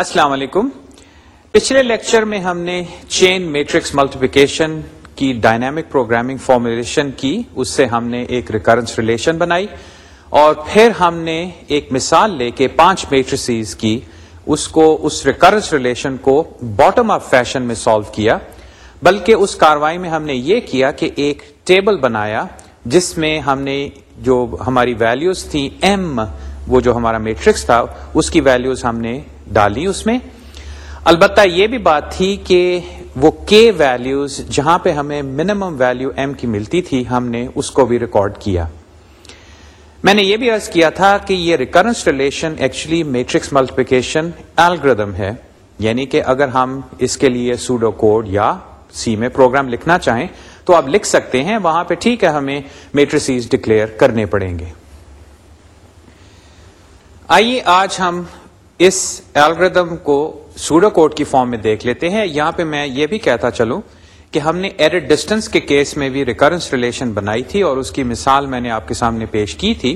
السلام علیکم پچھلے لیکچر میں ہم نے چین میٹرکس ملٹیپیکیشن کی ڈائنامک پروگرامنگ فارمولیشن کی اس سے ہم نے ایک ریکرنس ریلیشن بنائی اور پھر ہم نے ایک مثال لے کے پانچ میٹرسیز ریکرنس ریلیشن کو باٹم اپ فیشن میں سالو کیا بلکہ اس کاروائی میں ہم نے یہ کیا کہ ایک ٹیبل بنایا جس میں ہم نے جو ہماری ویلیوز تھی ایم وہ جو ہمارا میٹرکس تھا اس کی ویلیوز ہم نے ڈالی اس میں البتہ یہ بھی بات تھی کہ وہ کے ویلیوز جہاں پہ ہمیں منیمم ویلیو ایم کی ملتی تھی ہم نے اس کو بھی ریکارڈ کیا میں نے یہ بھی عرض کیا تھا کہ یہ recurrence relation actually matrix multiplication ہے یعنی کہ اگر ہم اس کے لیے سوڈو کوڈ یا سی میں پروگرام لکھنا چاہیں تو آپ لکھ سکتے ہیں وہاں پہ ٹھیک ہے ہمیں میٹریسیز ڈکلیئر کرنے پڑیں گے آئیے آج ہم اس ایلگ کو سوڈو کوڈ کی فارم میں دیکھ لیتے ہیں یہاں پہ میں یہ بھی کہتا چلوں کہ ہم نے ایر ڈسٹینس کے کیس میں بھی ریکرنس ریلیشن بنائی تھی اور اس کی مثال میں نے آپ کے سامنے پیش کی تھی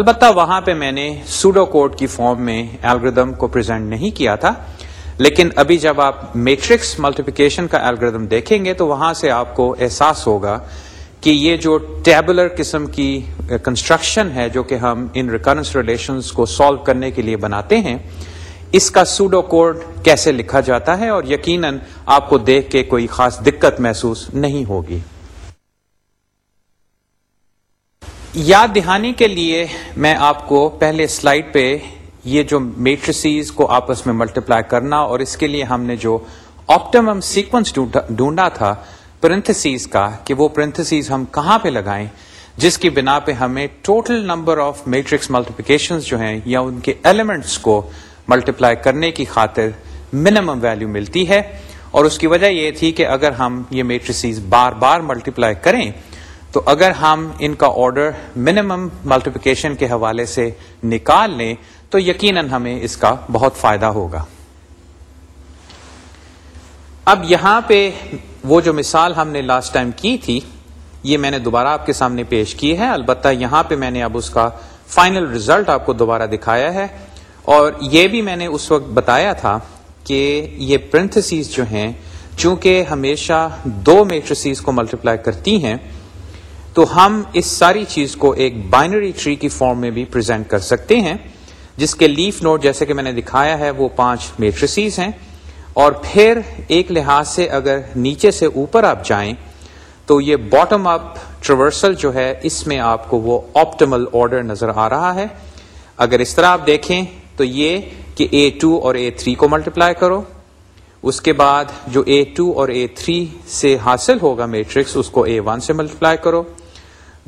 البتہ وہاں پہ میں نے سوڈو کوڈ کی فارم میں ایلگردم کو پریزنٹ نہیں کیا تھا لیکن ابھی جب آپ میٹرکس ملٹیپلیکیشن کا ایلگردم دیکھیں گے تو وہاں سے آپ کو احساس ہوگا کہ یہ جو ٹیبلر قسم کی کنسٹرکشن eh, ہے جو کہ ہم ان ریکرنس ریلیشنز کو سالو کرنے کے لیے بناتے ہیں اس کا سوڈو کوڈ کیسے لکھا جاتا ہے اور یقیناً آپ کو دیکھ کے کوئی خاص دقت محسوس نہیں ہوگی یاد دہانی کے لیے میں آپ کو پہلے سلائڈ پہ یہ جو میٹریسیز کو آپس میں ملٹیپلائی کرنا اور اس کے لیے ہم نے جو آپ سیکوینس ڈھونڈا تھا پرنتھسیز کا کہ وہ پرنتھسیز ہم کہاں پہ لگائیں جس کی بنا پہ ہمیں total number of matrix multiplication جو ہیں یا ان کے ایلیمنٹس کو ملٹیپلائی کرنے کی خاطر منیمم ویلیو ملتی ہے اور اس کی وجہ یہ تھی کہ اگر ہم یہ میٹریسیز بار بار ملٹیپلائی کریں تو اگر ہم ان کا آرڈر منیمم ملٹیپلیکیشن کے حوالے سے نکال لیں تو یقیناً ہمیں اس کا بہت فائدہ ہوگا اب یہاں پہ وہ جو مثال ہم نے لاسٹ ٹائم کی تھی یہ میں نے دوبارہ آپ کے سامنے پیش کی ہے البتہ یہاں پہ میں نے اب اس کا فائنل ریزلٹ آپ کو دوبارہ دکھایا ہے اور یہ بھی میں نے اس وقت بتایا تھا کہ یہ پرنتھسیز جو ہیں چونکہ ہمیشہ دو میٹرسیز کو ملٹیپلائی کرتی ہیں تو ہم اس ساری چیز کو ایک بائنری ٹری کی فارم میں بھی پریزنٹ کر سکتے ہیں جس کے لیف نوٹ جیسے کہ میں نے دکھایا ہے وہ پانچ میٹرسیز ہیں اور پھر ایک لحاظ سے اگر نیچے سے اوپر آپ جائیں تو یہ باٹم اپ ٹریورسل جو ہے اس میں آپ کو وہ آپٹیمل آرڈر نظر آ رہا ہے اگر اس طرح آپ دیکھیں تو یہ کہ اے ٹو اور اے تھری کو ملٹیپلائی کرو اس کے بعد جو اے ٹو اور اے تھری سے حاصل ہوگا میٹرکس اس کو اے ون سے ملٹیپلائی کرو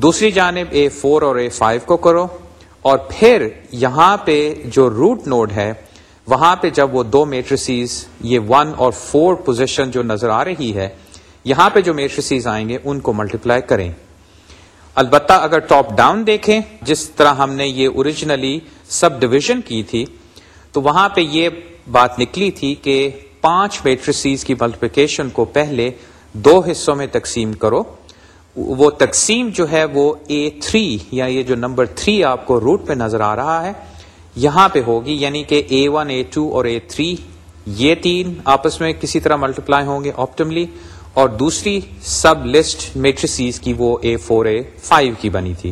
دوسری جانب اے فور اور اے فائیو کو کرو اور پھر یہاں پہ جو روٹ نوڈ ہے وہاں پہ جب وہ دو میٹریسیز یہ ون اور فور پوزیشن جو نظر آ رہی ہے یہاں پہ جو میٹریسیز آئیں گے ان کو ملٹیپلائی کریں البتہ اگر ٹاپ ڈاؤن دیکھیں جس طرح ہم نے یہ اوریجنلی سب ڈویژن کی تھی تو وہاں پہ یہ بات نکلی تھی کہ پانچ میٹریسیز کی ملٹیپلیکیشن کو پہلے دو حصوں میں تقسیم کرو وہ تقسیم جو ہے وہ اے تھری یا یہ جو نمبر تھری آپ کو روٹ پہ نظر آ رہا ہے یہاں پہ ہوگی یعنی کہ اے ون اے ٹو اور اے تھری یہ تین آپس میں کسی طرح ملٹیپلائی ہوں گے آپٹملی اور دوسری سب لسٹ کی وہ اے فور اے فائیو کی بنی تھی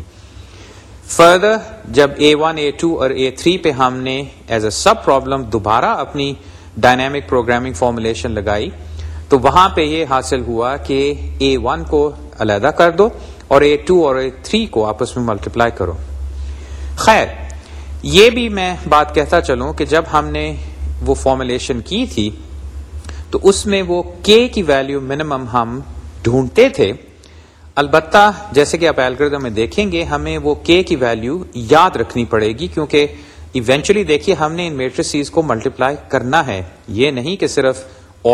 فردر جب اے ون اے ٹو اور اے تھری پہ ہم نے ایز اے سب پرابلم دوبارہ اپنی ڈائنامک پروگرامنگ فارمولیشن لگائی تو وہاں پہ یہ حاصل ہوا کہ اے ون کو علیحدہ کر دو اور اے ٹو اور اے تھری کو آپس میں ملٹیپلائی کرو خیر یہ بھی میں بات کہتا چلوں کہ جب ہم نے وہ فارمولیشن کی تھی تو اس میں وہ کے کی ویلیو منیمم ہم ڈھونڈتے تھے البتہ جیسے کہ آپ اہلکر میں دیکھیں گے ہمیں وہ کے کی ویلیو یاد رکھنی پڑے گی کیونکہ ایونچولی دیکھیے ہم نے ان میٹریسیز کو ملٹیپلائی کرنا ہے یہ نہیں کہ صرف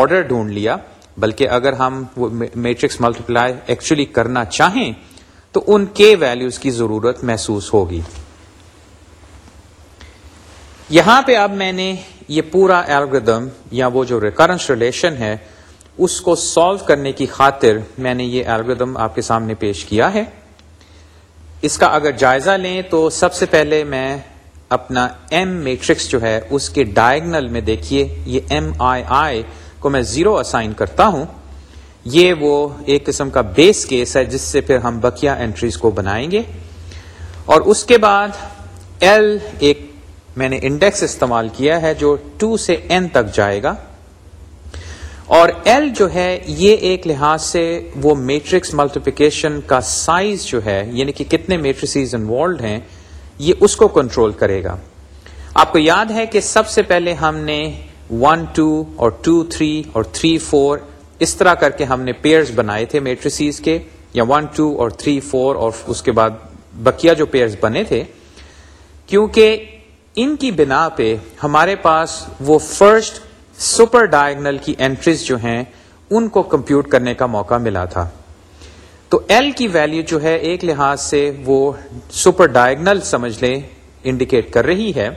آرڈر ڈھونڈ لیا بلکہ اگر ہم وہ میٹرکس ملٹیپلائی ایکچولی کرنا چاہیں تو ان کے ویلیوز کی ضرورت محسوس ہوگی یہاں پہ اب میں نے یہ پورا ایلگردم یا وہ جو ریکرنس ریلیشن ہے اس کو سالو کرنے کی خاطر میں نے یہ ایلگردم آپ کے سامنے پیش کیا ہے اس کا اگر جائزہ لیں تو سب سے پہلے میں اپنا ایم میٹرکس جو ہے اس کے ڈائگنل میں دیکھیے یہ ایم آئی آئی کو میں زیرو اسائن کرتا ہوں یہ وہ ایک قسم کا بیس کیس ہے جس سے پھر ہم بکیا انٹریز کو بنائیں گے اور اس کے بعد ایل ایک میں نے انڈیکس استعمال کیا ہے جو 2 سے n تک جائے گا اور ایل جو ہے یہ ایک لحاظ سے وہ میٹرکس ملٹیپلیکیشن کا سائز جو ہے یعنی کہ کتنے میٹریسیز انوالوڈ ہیں یہ اس کو کنٹرول کرے گا آپ کو یاد ہے کہ سب سے پہلے ہم نے 1 2 اور 2 3 اور 3 4 اس طرح کر کے ہم نے پیئرز بنائے تھے میٹریسیز کے یا 1 2 اور 3 4 اور اس کے بعد بقیہ جو پیئرز بنے تھے کیونکہ ان کی بنا پہ ہمارے پاس وہ فرسٹ سپر ڈائگنل کی انٹریز جو ہیں ان کو کمپیوٹ کرنے کا موقع ملا تھا تو ایل کی ویلیو جو ہے ایک لحاظ سے وہ سپر ڈائگنل سمجھ لیں انڈیکیٹ کر رہی ہے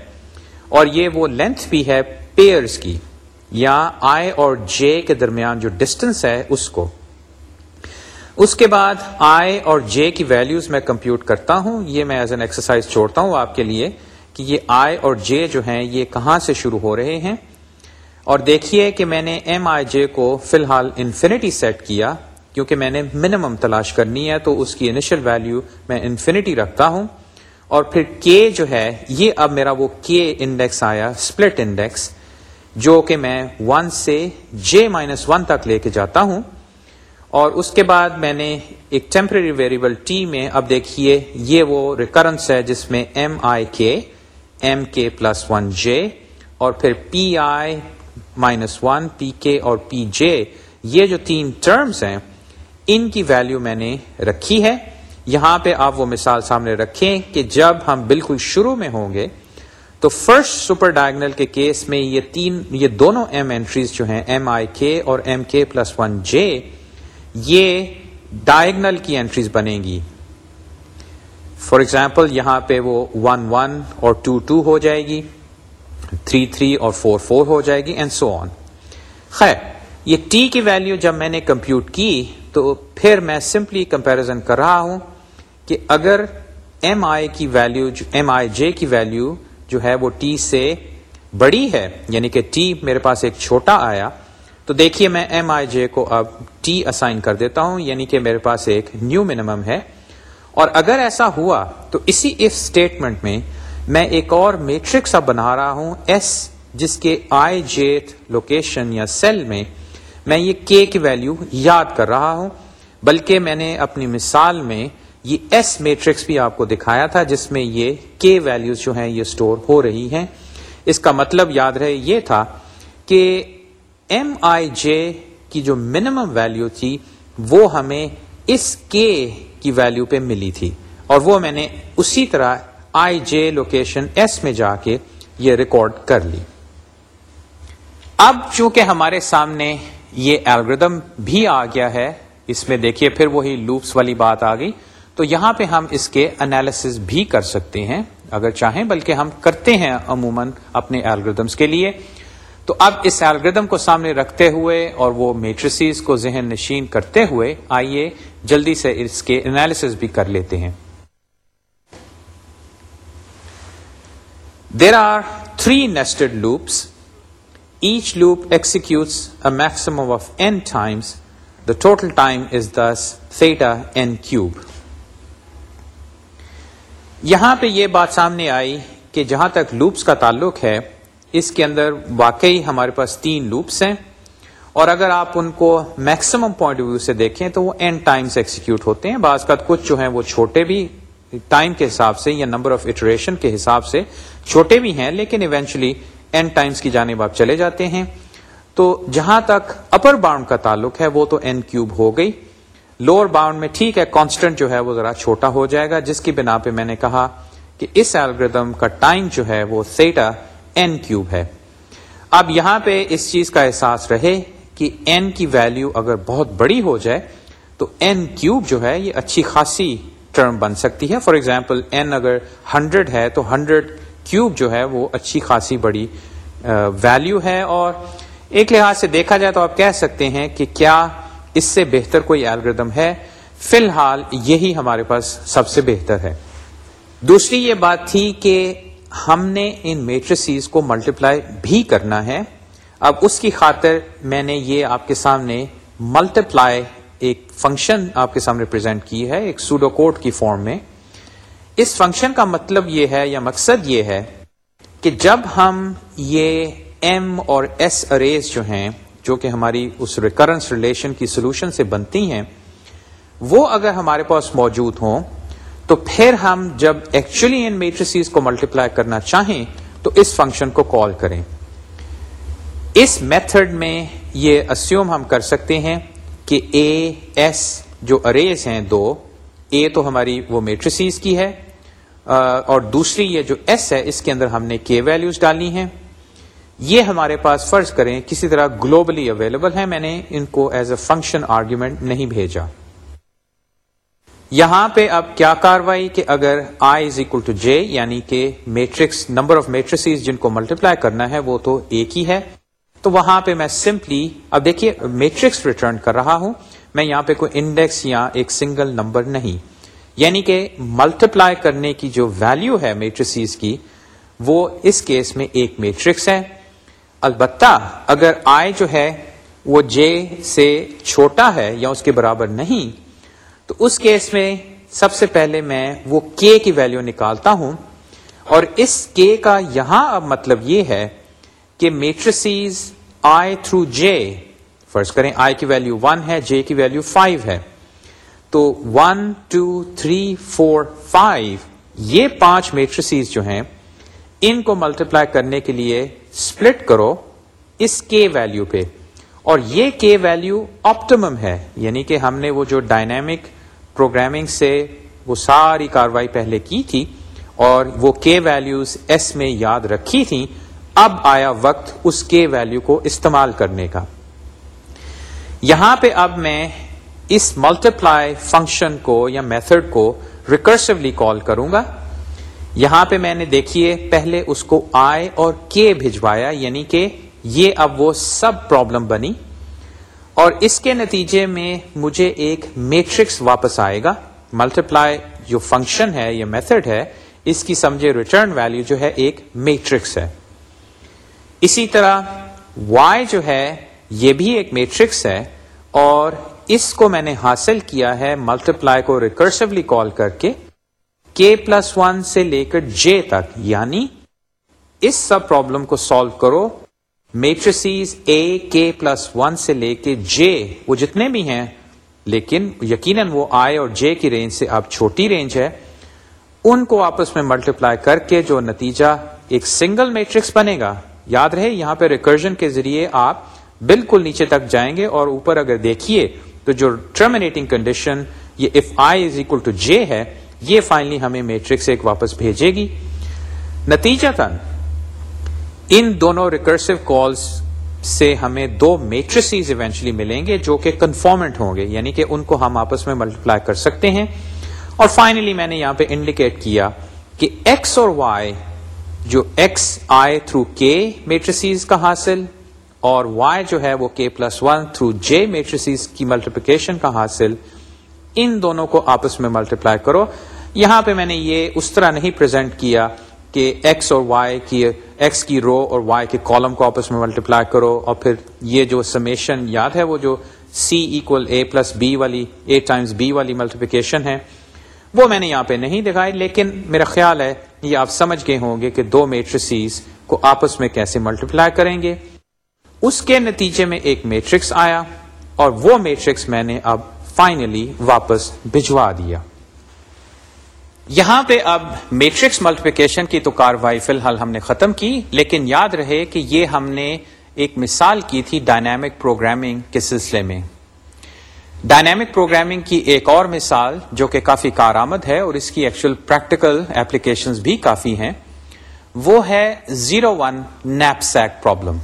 اور یہ وہ لینتھ بھی ہے پیئرز کی یا آئی اور جے کے درمیان جو ڈسٹنس ہے اس کو اس کے بعد آئی اور جے کی ویلیوز میں کمپیوٹ کرتا ہوں یہ میں ایز این ایکسرسائز چھوڑتا ہوں آپ کے لیے کہ یہ آئی اور جے جو ہیں یہ کہاں سے شروع ہو رہے ہیں اور دیکھیے کہ میں نے ایم آئی جے کو فی الحال انفینٹی سیٹ کیا کیونکہ میں نے منیمم تلاش کرنی ہے تو اس کی انیشل ویلیو میں انفینٹی رکھتا ہوں اور پھر کے جو ہے یہ اب میرا وہ کے انڈیکس انڈیکس آیا جو کہ میں ون سے جے مائنس ون تک لے کے جاتا ہوں اور اس کے بعد میں نے ایک ٹیمپرری ویریبل ٹی میں اب دیکھیے یہ وہ ریکرنس ہے جس میں M I K M K plus one J اور پھر پی آئی مائنس ون پی کے اور پی جے یہ جو تین ٹرمز ہیں ان کی ویلیو میں نے رکھی ہے یہاں پہ آپ وہ مثال سامنے رکھیں کہ جب ہم بالکل شروع میں ہوں گے تو فرسٹ سپر ڈائگنل کے کیس میں یہ تین یہ دونوں ایم اینٹریز جو ہیں ایم آئی کے اور M K plus one J یہ ڈائگنل کی اینٹریز بنے گی فار ایگزامپل یہاں پہ وہ ون ون اور ٹو ٹو ہو جائے گی تھری تھری اور فور فور ہو جائے گی اینڈ سو آن خیر یہ ٹی کی ویلیو جب میں نے کمپیوٹ کی تو پھر میں سمپلی کمپیرزن کر رہا ہوں کہ اگر ایم آئی کی ویلیو ایم آئی جے کی ویلیو جو ہے وہ ٹی سے بڑی ہے یعنی کہ ٹی میرے پاس ایک چھوٹا آیا تو دیکھیے میں ایم آئی جے کو اب ٹی اسائن کر دیتا ہوں یعنی کہ میرے پاس ایک نیو منیمم ہے اور اگر ایسا ہوا تو اسی اف اسٹیٹمنٹ میں میں ایک اور میٹرکس اب بنا رہا ہوں ایس جس کے آئی جیت لوکیشن یا سیل میں میں یہ کے کی ویلیو یاد کر رہا ہوں بلکہ میں نے اپنی مثال میں یہ ایس میٹرکس بھی آپ کو دکھایا تھا جس میں یہ کے ویلیوز جو ہیں یہ اسٹور ہو رہی ہیں اس کا مطلب یاد رہے یہ تھا کہ ایم آئی جے کی جو منیمم ویلیو تھی وہ ہمیں اس کے کی ویلیو پہ ملی تھی اور وہ میں نے اسی طرح آئی جے لوکیشن ایس میں جا کے یہ ریکارڈ کر لی اب چونکہ ہمارے سامنے یہ الگریدم بھی آ گیا ہے اس میں دیکھیے پھر وہی لوپس والی بات آ گئی تو یہاں پہ ہم اس کے انالس بھی کر سکتے ہیں اگر چاہیں بلکہ ہم کرتے ہیں عموماً اپنے الگریدمس کے لیے تو اب اس الگریدم کو سامنے رکھتے ہوئے اور وہ میٹریسیز کو ذہن نشین کرتے ہوئے آئیے جلدی سے اس کے انالیس بھی کر لیتے ہیں there are three nested loops each loop executes a maximum of n times the total time is theta n cube یہاں پہ یہ بات سامنے آئی کہ جہاں تک لوپس کا تعلق ہے اس کے اندر واقعی ہمارے پاس تین لوپس ہیں اور اگر آپ ان کو میکسیمم پوائنٹ آف ویو سے دیکھیں تو وہ این ایکسیکیوٹ ہوتے ہیں بعض کا کچھ جو ہیں وہ چھوٹے بھی ٹائم کے حساب سے یا نمبر آف اٹریشن کے حساب سے چھوٹے بھی ہیں لیکن ایونچولی این ٹائمس کی جانب آپ چلے جاتے ہیں تو جہاں تک اپر باؤنڈ کا تعلق ہے وہ تو این کیوب ہو گئی لوور باؤنڈ میں ٹھیک ہے کانسٹنٹ جو ہے وہ ذرا چھوٹا ہو جائے گا جس کی بنا پہ میں نے کہا کہ اس الگریدم کا ٹائم جو ہے وہ سیٹا این کیوب ہے اب یہاں پہ اس چیز کا احساس رہے کہ کی ویلیو اگر بہت بڑی ہو جائے تو کیوب جو ہے یہ اچھی خاصی ٹرم بن سکتی ہے فار ایگزامپل اگر ہنڈریڈ ہے تو ہنڈریڈ کیوب جو ہے وہ اچھی خاصی بڑی ویلیو ہے اور ایک لحاظ سے دیکھا جائے تو آپ کہہ سکتے ہیں کہ کیا اس سے بہتر کوئی الگریدم ہے فی الحال یہی ہمارے پاس سب سے بہتر ہے دوسری یہ بات تھی کہ ہم نے ان میٹریسیز کو ملٹیپلائی بھی کرنا ہے اب اس کی خاطر میں نے یہ آپ کے سامنے ملٹیپلائی ایک فنکشن آپ کے سامنے پریزنٹ کی ہے ایک سوڈو کوڈ کی فارم میں اس فنکشن کا مطلب یہ ہے یا مقصد یہ ہے کہ جب ہم یہ ایم اور ایس اریز جو ہیں جو کہ ہماری اس ریکرنس ریلیشن کی سولوشن سے بنتی ہیں وہ اگر ہمارے پاس موجود ہوں تو پھر ہم جب ایکچولی ان میٹریسیز کو ملٹیپلائی کرنا چاہیں تو اس فنکشن کو کال کریں اس میتھڈ میں یہ اسیوم ہم کر سکتے ہیں کہ اے ایس جو اریز ہیں دو اے تو ہماری وہ میٹریسیز کی ہے اور دوسری یہ جو ایس ہے اس کے اندر ہم نے کے ویلیوز ڈالی ہیں یہ ہمارے پاس فرض کریں کسی طرح گلوبلی اویلیبل ہے میں نے ان کو ایز اے فنکشن آرگیومنٹ نہیں بھیجا یہاں پہ اب کیا کاروائی کہ اگر i is equal to j یعنی کہ میٹرکس نمبر آف میٹرس جن کو ملٹیپلائی کرنا ہے وہ تو ایک ہی ہے تو وہاں پہ میں سمپلی اب دیکھیے میٹرکس ریٹرن کر رہا ہوں میں یہاں پہ کوئی انڈیکس یا ایک سنگل نمبر نہیں یعنی کہ ملٹیپلائی کرنے کی جو ویلو ہے میٹریسیز کی وہ اس کیس میں ایک میٹرکس ہے البتہ اگر آئی جو ہے وہ جے سے چھوٹا ہے یا اس کے برابر نہیں تو اس کیس میں سب سے پہلے میں وہ کی ویلیو نکالتا ہوں اور اس کے کا یہاں اب مطلب یہ ہے کہ میٹرسیز آئی تھرو جے فرض کریں آئی کی ویلیو 1 ہے جے کی ویلیو 5 ہے تو 1 2 3 4 5 یہ پانچ میٹریسیز جو ہیں ان کو ملٹیپلائی کرنے کے لیے سپلٹ کرو اس کے ویلیو پہ اور یہ ویلیو آپٹیمم ہے یعنی کہ ہم نے وہ جو ڈائنامک پروگرامنگ سے وہ ساری کاروائی پہلے کی تھی اور وہ کے ویلیوز ایس میں یاد رکھی تھیں اب آیا وقت اس کے ویلیو کو استعمال کرنے کا یہاں پہ اب میں اس ملٹیپلائی فنکشن کو یا میتھڈ کو ریکرسولی کال کروں گا یہاں پہ میں نے دیکھیے پہلے اس کو آئے اور کے بھجوایا یعنی کہ یہ اب وہ سب پرابلم بنی اور اس کے نتیجے میں مجھے ایک میٹرکس واپس آئے گا ملٹی پلائی جو فنکشن ہے یا میتھڈ ہے اس کی سمجھے ریٹرن ویلو جو ہے ایک میٹرکس ہے اسی طرح وائی جو ہے یہ بھی ایک میٹرکس ہے اور اس کو میں نے حاصل کیا ہے ملٹی پلائی کو ریکرسلی کال کر کے کے پلس ون سے لے کر جے تک یعنی اس سب پرابلم کو سالو کرو matrices a k plus one سے لے کے جے وہ جتنے بھی ہیں لیکن یقیناً وہ آئی اور جے کی رینج سے اب چھوٹی رینج ہے ان کو آپس میں ملٹیپلائی کر کے جو نتیجہ ایک سنگل میٹرکس بنے گا یاد رہے یہاں پہ ریکرجن کے ذریعے آپ بالکل نیچے تک جائیں گے اور اوپر اگر دیکھیے تو جو ٹرمینیٹنگ کنڈیشن یہ if i is equal to j ہے یہ فائنلی ہمیں میٹرکس ایک واپس بھیجے گی نتیجہ تن ان دونوں ریکرسو کالس سے ہمیں دو میٹریسیز ایونچلی ملیں گے جو کہ کنفارمنٹ ہوں گے یعنی کہ ان کو ہم آپس میں ملٹیپلائی کر سکتے ہیں اور فائنلی میں نے یہاں پہ انڈیکیٹ کیا کہ ایکس اور وائی جو x i through k matrices کا حاصل اور وائی جو ہے وہ k plus one through j matrices کی ملٹیپلیکیشن کا حاصل ان دونوں کو آپس میں ملٹیپلائی کرو یہاں پہ میں نے یہ اس طرح نہیں پرزینٹ کیا کہ ایکس اور وائی کی ایکس کی رو اور وائی کے کالم کو آپس میں ملٹیپلائی کرو اور پھر یہ جو سمیشن یاد ہے وہ جو c equal a plus b والی اے ٹائمس بی والی ملٹیپلیکیشن ہے وہ میں نے یہاں پہ نہیں دکھائی لیکن میرا خیال ہے یہ آپ سمجھ گئے ہوں گے کہ دو میٹرسیز کو آپس میں کیسے ملٹیپلائی کریں گے اس کے نتیجے میں ایک میٹرکس آیا اور وہ میٹرکس میں نے اب فائنلی واپس بھجوا دیا یہاں پہ اب میٹرکس ملٹیپیکیشن کی تو کاروائی فی الحال ہم نے ختم کی لیکن یاد رہے کہ یہ ہم نے ایک مثال کی تھی ڈائنامک پروگرامنگ کے سلسلے میں ڈائنامک پروگرامنگ کی ایک اور مثال جو کہ کافی کارآمد ہے اور اس کی ایکچوئل پریکٹیکل اپلیکیشن بھی کافی ہیں وہ ہے زیرو ون نیپ سیک پرابلم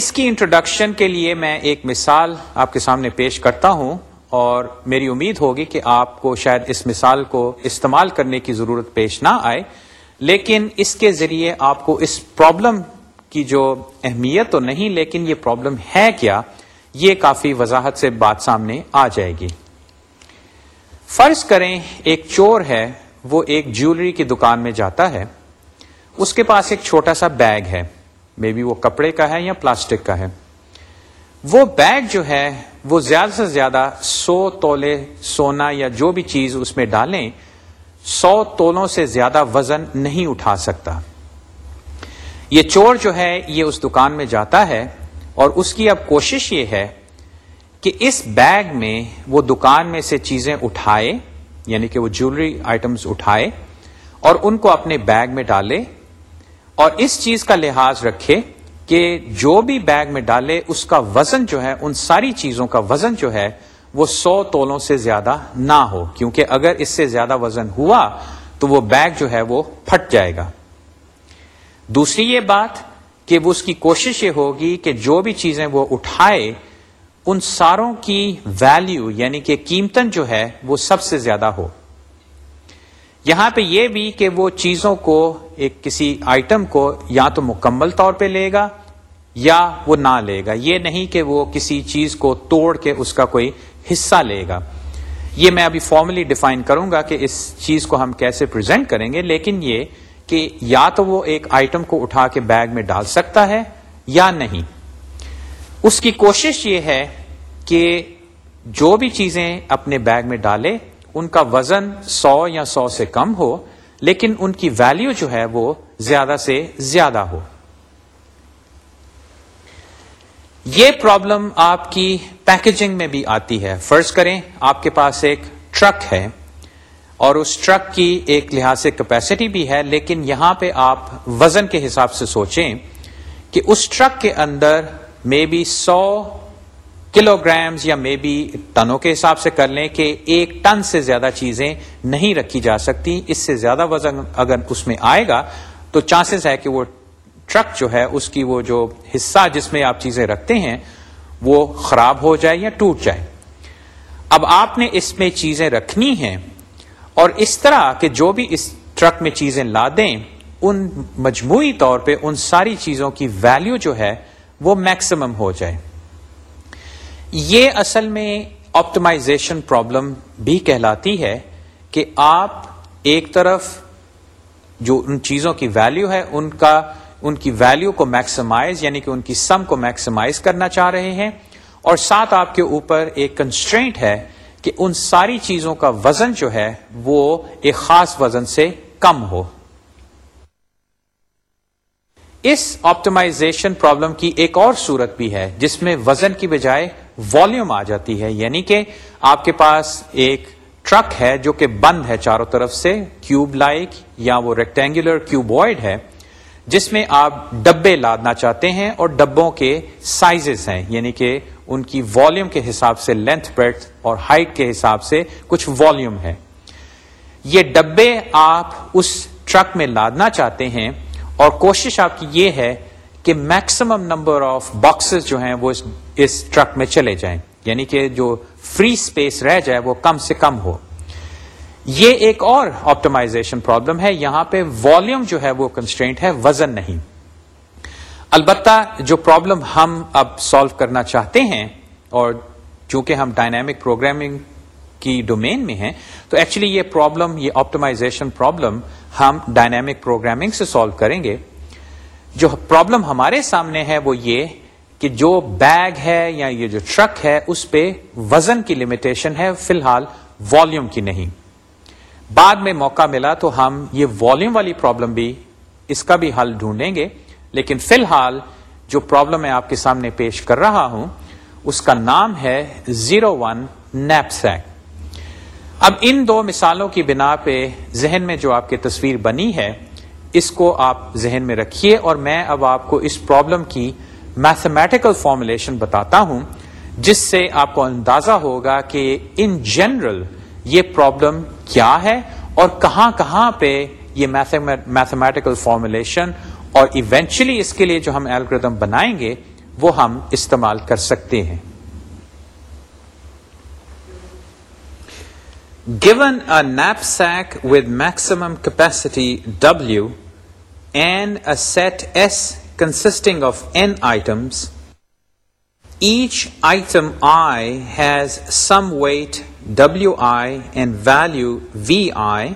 اس کی انٹروڈکشن کے لیے میں ایک مثال آپ کے سامنے پیش کرتا ہوں اور میری امید ہوگی کہ آپ کو شاید اس مثال کو استعمال کرنے کی ضرورت پیش نہ آئے لیکن اس کے ذریعے آپ کو اس پرابلم کی جو اہمیت تو نہیں لیکن یہ پرابلم ہے کیا یہ کافی وضاحت سے بات سامنے آ جائے گی فرض کریں ایک چور ہے وہ ایک جیولری کی دکان میں جاتا ہے اس کے پاس ایک چھوٹا سا بیگ ہے مے بی وہ کپڑے کا ہے یا پلاسٹک کا ہے وہ بیگ جو ہے وہ زیادہ سے زیادہ سو تولے سونا یا جو بھی چیز اس میں ڈالیں سو تولوں سے زیادہ وزن نہیں اٹھا سکتا یہ چور جو ہے یہ اس دکان میں جاتا ہے اور اس کی اب کوشش یہ ہے کہ اس بیگ میں وہ دکان میں سے چیزیں اٹھائے یعنی کہ وہ جولری آئٹمس اٹھائے اور ان کو اپنے بیگ میں ڈالے اور اس چیز کا لحاظ رکھے کہ جو بھی بیگ میں ڈالے اس کا وزن جو ہے ان ساری چیزوں کا وزن جو ہے وہ سو تولوں سے زیادہ نہ ہو کیونکہ اگر اس سے زیادہ وزن ہوا تو وہ بیگ جو ہے وہ پھٹ جائے گا دوسری یہ بات کہ وہ اس کی کوشش یہ ہوگی کہ جو بھی چیزیں وہ اٹھائے ان ساروں کی ویلیو یعنی کہ قیمتن جو ہے وہ سب سے زیادہ ہو یہاں پہ یہ بھی کہ وہ چیزوں کو ایک کسی آئٹم کو یا تو مکمل طور پہ لے گا یا وہ نہ لے گا یہ نہیں کہ وہ کسی چیز کو توڑ کے اس کا کوئی حصہ لے گا یہ میں ابھی فارملی ڈیفائن کروں گا کہ اس چیز کو ہم کیسے پریزنٹ کریں گے لیکن یہ کہ یا تو وہ ایک آئٹم کو اٹھا کے بیگ میں ڈال سکتا ہے یا نہیں اس کی کوشش یہ ہے کہ جو بھی چیزیں اپنے بیگ میں ڈالے ان کا وزن سو یا سو سے کم ہو لیکن ان کی ویلیو جو ہے وہ زیادہ سے زیادہ ہو یہ پرابلم آپ کی پیکجنگ میں بھی آتی ہے فرض کریں آپ کے پاس ایک ٹرک ہے اور اس ٹرک کی ایک لحاظ سے کیپیسٹی بھی ہے لیکن یہاں پہ آپ وزن کے حساب سے سوچیں کہ اس ٹرک کے اندر may be so kilo grams یا مے بی ٹنوں کے حساب سے کر لیں کہ ایک ٹن سے زیادہ چیزیں نہیں رکھی جا سکتی اس سے زیادہ وزن اگر اس میں آئے گا تو چانسز ہے کہ وہ ٹرک جو ہے اس کی وہ جو حصہ جس میں آپ چیزیں رکھتے ہیں وہ خراب ہو جائے یا ٹوٹ جائے اب آپ نے اس میں چیزیں رکھنی ہیں اور اس طرح کہ جو بھی اس ٹرک میں چیزیں لا دیں ان مجموعی طور پہ ان ساری چیزوں کی ویلیو جو ہے وہ میکسیمم ہو جائے یہ اصل میں آپٹمائزیشن پرابلم بھی کہلاتی ہے کہ آپ ایک طرف جو ان چیزوں کی ویلیو ہے ان کا ان کی ویلیو کو میکسیمائز یعنی کہ ان کی سم کو میکسیمائز کرنا چاہ رہے ہیں اور ساتھ آپ کے اوپر ایک کنسٹرینٹ ہے کہ ان ساری چیزوں کا وزن جو ہے وہ ایک خاص وزن سے کم ہو اس آپٹمائزیشن پرابلم کی ایک اور صورت بھی ہے جس میں وزن کی بجائے والیوم آ جاتی ہے یعنی کہ آپ کے پاس ایک ٹرک ہے جو کہ بند ہے چاروں طرف سے کیوب لائک یا وہ ریکٹینگولر کیوبوائڈ ہے جس میں آپ ڈبے لادنا چاہتے ہیں اور ڈبوں کے سائزز ہیں یعنی کہ ان کی والیوم کے حساب سے لینتھ بریتھ اور ہائٹ کے حساب سے کچھ والیوم ہے یہ ڈبے آپ اس ٹرک میں لادنا چاہتے ہیں اور کوشش آپ کی یہ ہے کہ میکسیمم نمبر آف باکسز جو ہیں وہ اس ٹرک میں چلے جائیں یعنی کہ جو فری اسپیس رہ جائے وہ کم سے کم ہو یہ ایک اور آپٹمائزیشن پرابلم ہے یہاں پہ والیوم جو ہے وہ کنسٹرینٹ ہے وزن نہیں البتہ جو پرابلم ہم اب سالو کرنا چاہتے ہیں اور چونکہ ہم ڈائنامک پروگرامنگ کی ڈومین میں ہیں تو ایکچولی یہ پرابلم یہ آپٹمائزیشن پرابلم ہم ڈائنامک پروگرامنگ سے سالو کریں گے جو پرابلم ہمارے سامنے ہے وہ یہ کہ جو بیگ ہے یا یہ جو ٹرک ہے اس پہ وزن کی لمیٹیشن ہے فی الحال والیوم کی نہیں بعد میں موقع ملا تو ہم یہ والیوم والی پرابلم بھی اس کا بھی حل ڈھونڈیں گے لیکن فی الحال جو پرابلم میں آپ کے سامنے پیش کر رہا ہوں اس کا نام ہے زیرو ون نیپ سیک اب ان دو مثالوں کی بنا پہ ذہن میں جو آپ کی تصویر بنی ہے اس کو آپ ذہن میں رکھیے اور میں اب آپ کو اس پرابلم کی میتھمیٹیکل فارمولیشن بتاتا ہوں جس سے آپ کو اندازہ ہوگا کہ ان جنرل یہ پرابلم کیا ہے اور کہاں کہاں پہ یہ میتھمیٹیکل فارمولیشن اور ایونچولی اس کے لیے جو ہم ایلگردم بنائیں گے وہ ہم استعمال کر سکتے ہیں given a knapsack with maximum capacity W and set s consisting of n items Each item i has some weight wi and value vi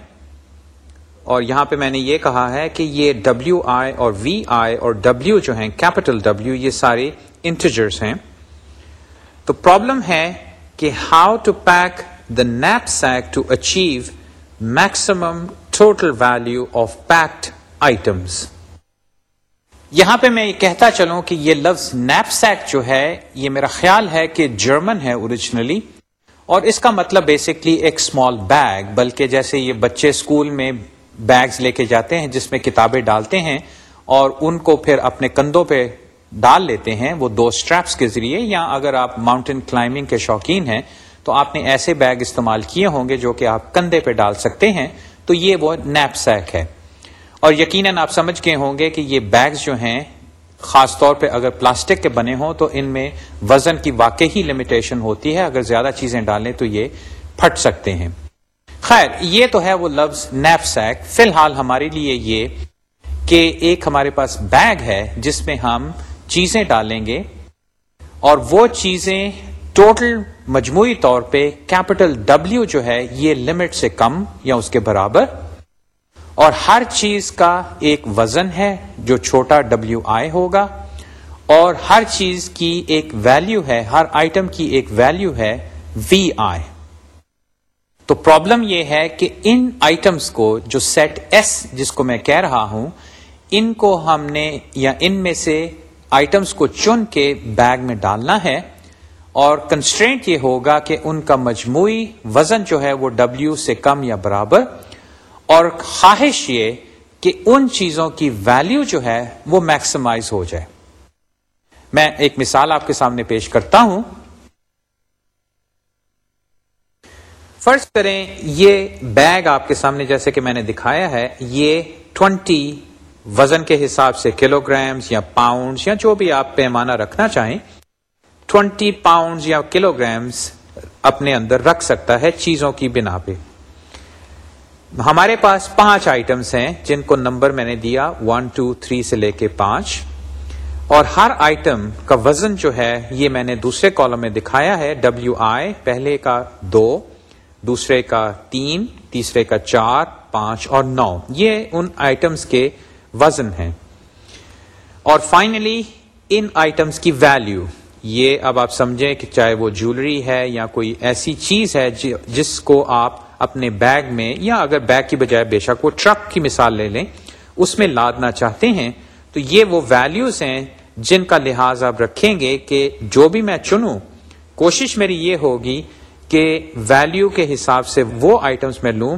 اور یہاں پہ میں نے یہ کہا ہے کہ یہ ڈبلو آئی اور وی آئی اور ڈبلو جو ہیں کیپیٹل ڈبلو یہ سارے انٹیجرس ہیں تو پرابلم ہے کہ how to pack the knapsack to achieve maximum total value of packed items یہاں پہ میں یہ کہتا چلوں کہ یہ لفظ نیپ سیک جو ہے یہ میرا خیال ہے کہ جرمن ہے اوریجنلی اور اس کا مطلب بیسکلی ایک اسمال بیگ بلکہ جیسے یہ بچے اسکول میں بیگز لے کے جاتے ہیں جس میں کتابیں ڈالتے ہیں اور ان کو پھر اپنے کندھوں پہ ڈال لیتے ہیں وہ دو اسٹریپس کے ذریعے یا اگر آپ ماؤنٹین کلائمبنگ کے شوقین ہیں تو آپ نے ایسے بیگ استعمال کیے ہوں گے جو کہ آپ کندھے پہ ڈال سکتے ہیں تو یہ وہ نیپ سیک ہے اور یقیناً آپ سمجھ گئے ہوں گے کہ یہ بیگز جو ہیں خاص طور پہ اگر پلاسٹک کے بنے ہوں تو ان میں وزن کی واقعی لمیٹیشن ہوتی ہے اگر زیادہ چیزیں ڈالیں تو یہ پھٹ سکتے ہیں خیر یہ تو ہے وہ لفظ نیف سیک فی الحال ہمارے لیے یہ کہ ایک ہمارے پاس بیگ ہے جس میں ہم چیزیں ڈالیں گے اور وہ چیزیں ٹوٹل مجموعی طور پہ کیپٹل ڈبلو جو ہے یہ لمٹ سے کم یا اس کے برابر اور ہر چیز کا ایک وزن ہے جو چھوٹا ڈبلو آئی ہوگا اور ہر چیز کی ایک ویلیو ہے ہر آئٹم کی ایک ویلیو ہے وی آئی تو پرابلم یہ ہے کہ ان آئٹمس کو جو سیٹ ایس جس کو میں کہہ رہا ہوں ان کو ہم نے یا ان میں سے آئٹمس کو چن کے بیگ میں ڈالنا ہے اور کنسٹرینٹ یہ ہوگا کہ ان کا مجموعی وزن جو ہے وہ ڈبلو سے کم یا برابر اور خواہش یہ کہ ان چیزوں کی ویلیو جو ہے وہ میکسیمائز ہو جائے میں ایک مثال آپ کے سامنے پیش کرتا ہوں فرض کریں یہ بیگ آپ کے سامنے جیسے کہ میں نے دکھایا ہے یہ ٹوینٹی وزن کے حساب سے کلو گرامس یا پاؤنڈ یا جو بھی آپ پیمانہ رکھنا چاہیں ٹوینٹی پاؤنڈ یا کلو گرامس اپنے اندر رکھ سکتا ہے چیزوں کی بنا پہ ہمارے پاس پانچ آئٹمس ہیں جن کو نمبر میں نے دیا ون ٹو تھری سے لے کے پانچ اور ہر آئٹم کا وزن جو ہے یہ میں نے دوسرے کالم میں دکھایا ہے ڈبلو آئی پہلے کا دو دوسرے کا تین تیسرے کا چار پانچ اور نو یہ ان آئٹمس کے وزن ہیں اور فائنلی ان آئٹمس کی ویلو یہ اب آپ سمجھیں کہ چاہے وہ جولری ہے یا کوئی ایسی چیز ہے جس کو آپ اپنے بیگ میں یا اگر بیگ کی بجائے بے شک وہ ٹرک کی مثال لے لیں اس میں لادنا چاہتے ہیں تو یہ وہ ویلیوز ہیں جن کا لحاظ آپ رکھیں گے کہ جو بھی میں چنوں کوشش میری یہ ہوگی کہ ویلیو کے حساب سے وہ آئٹمس میں لوں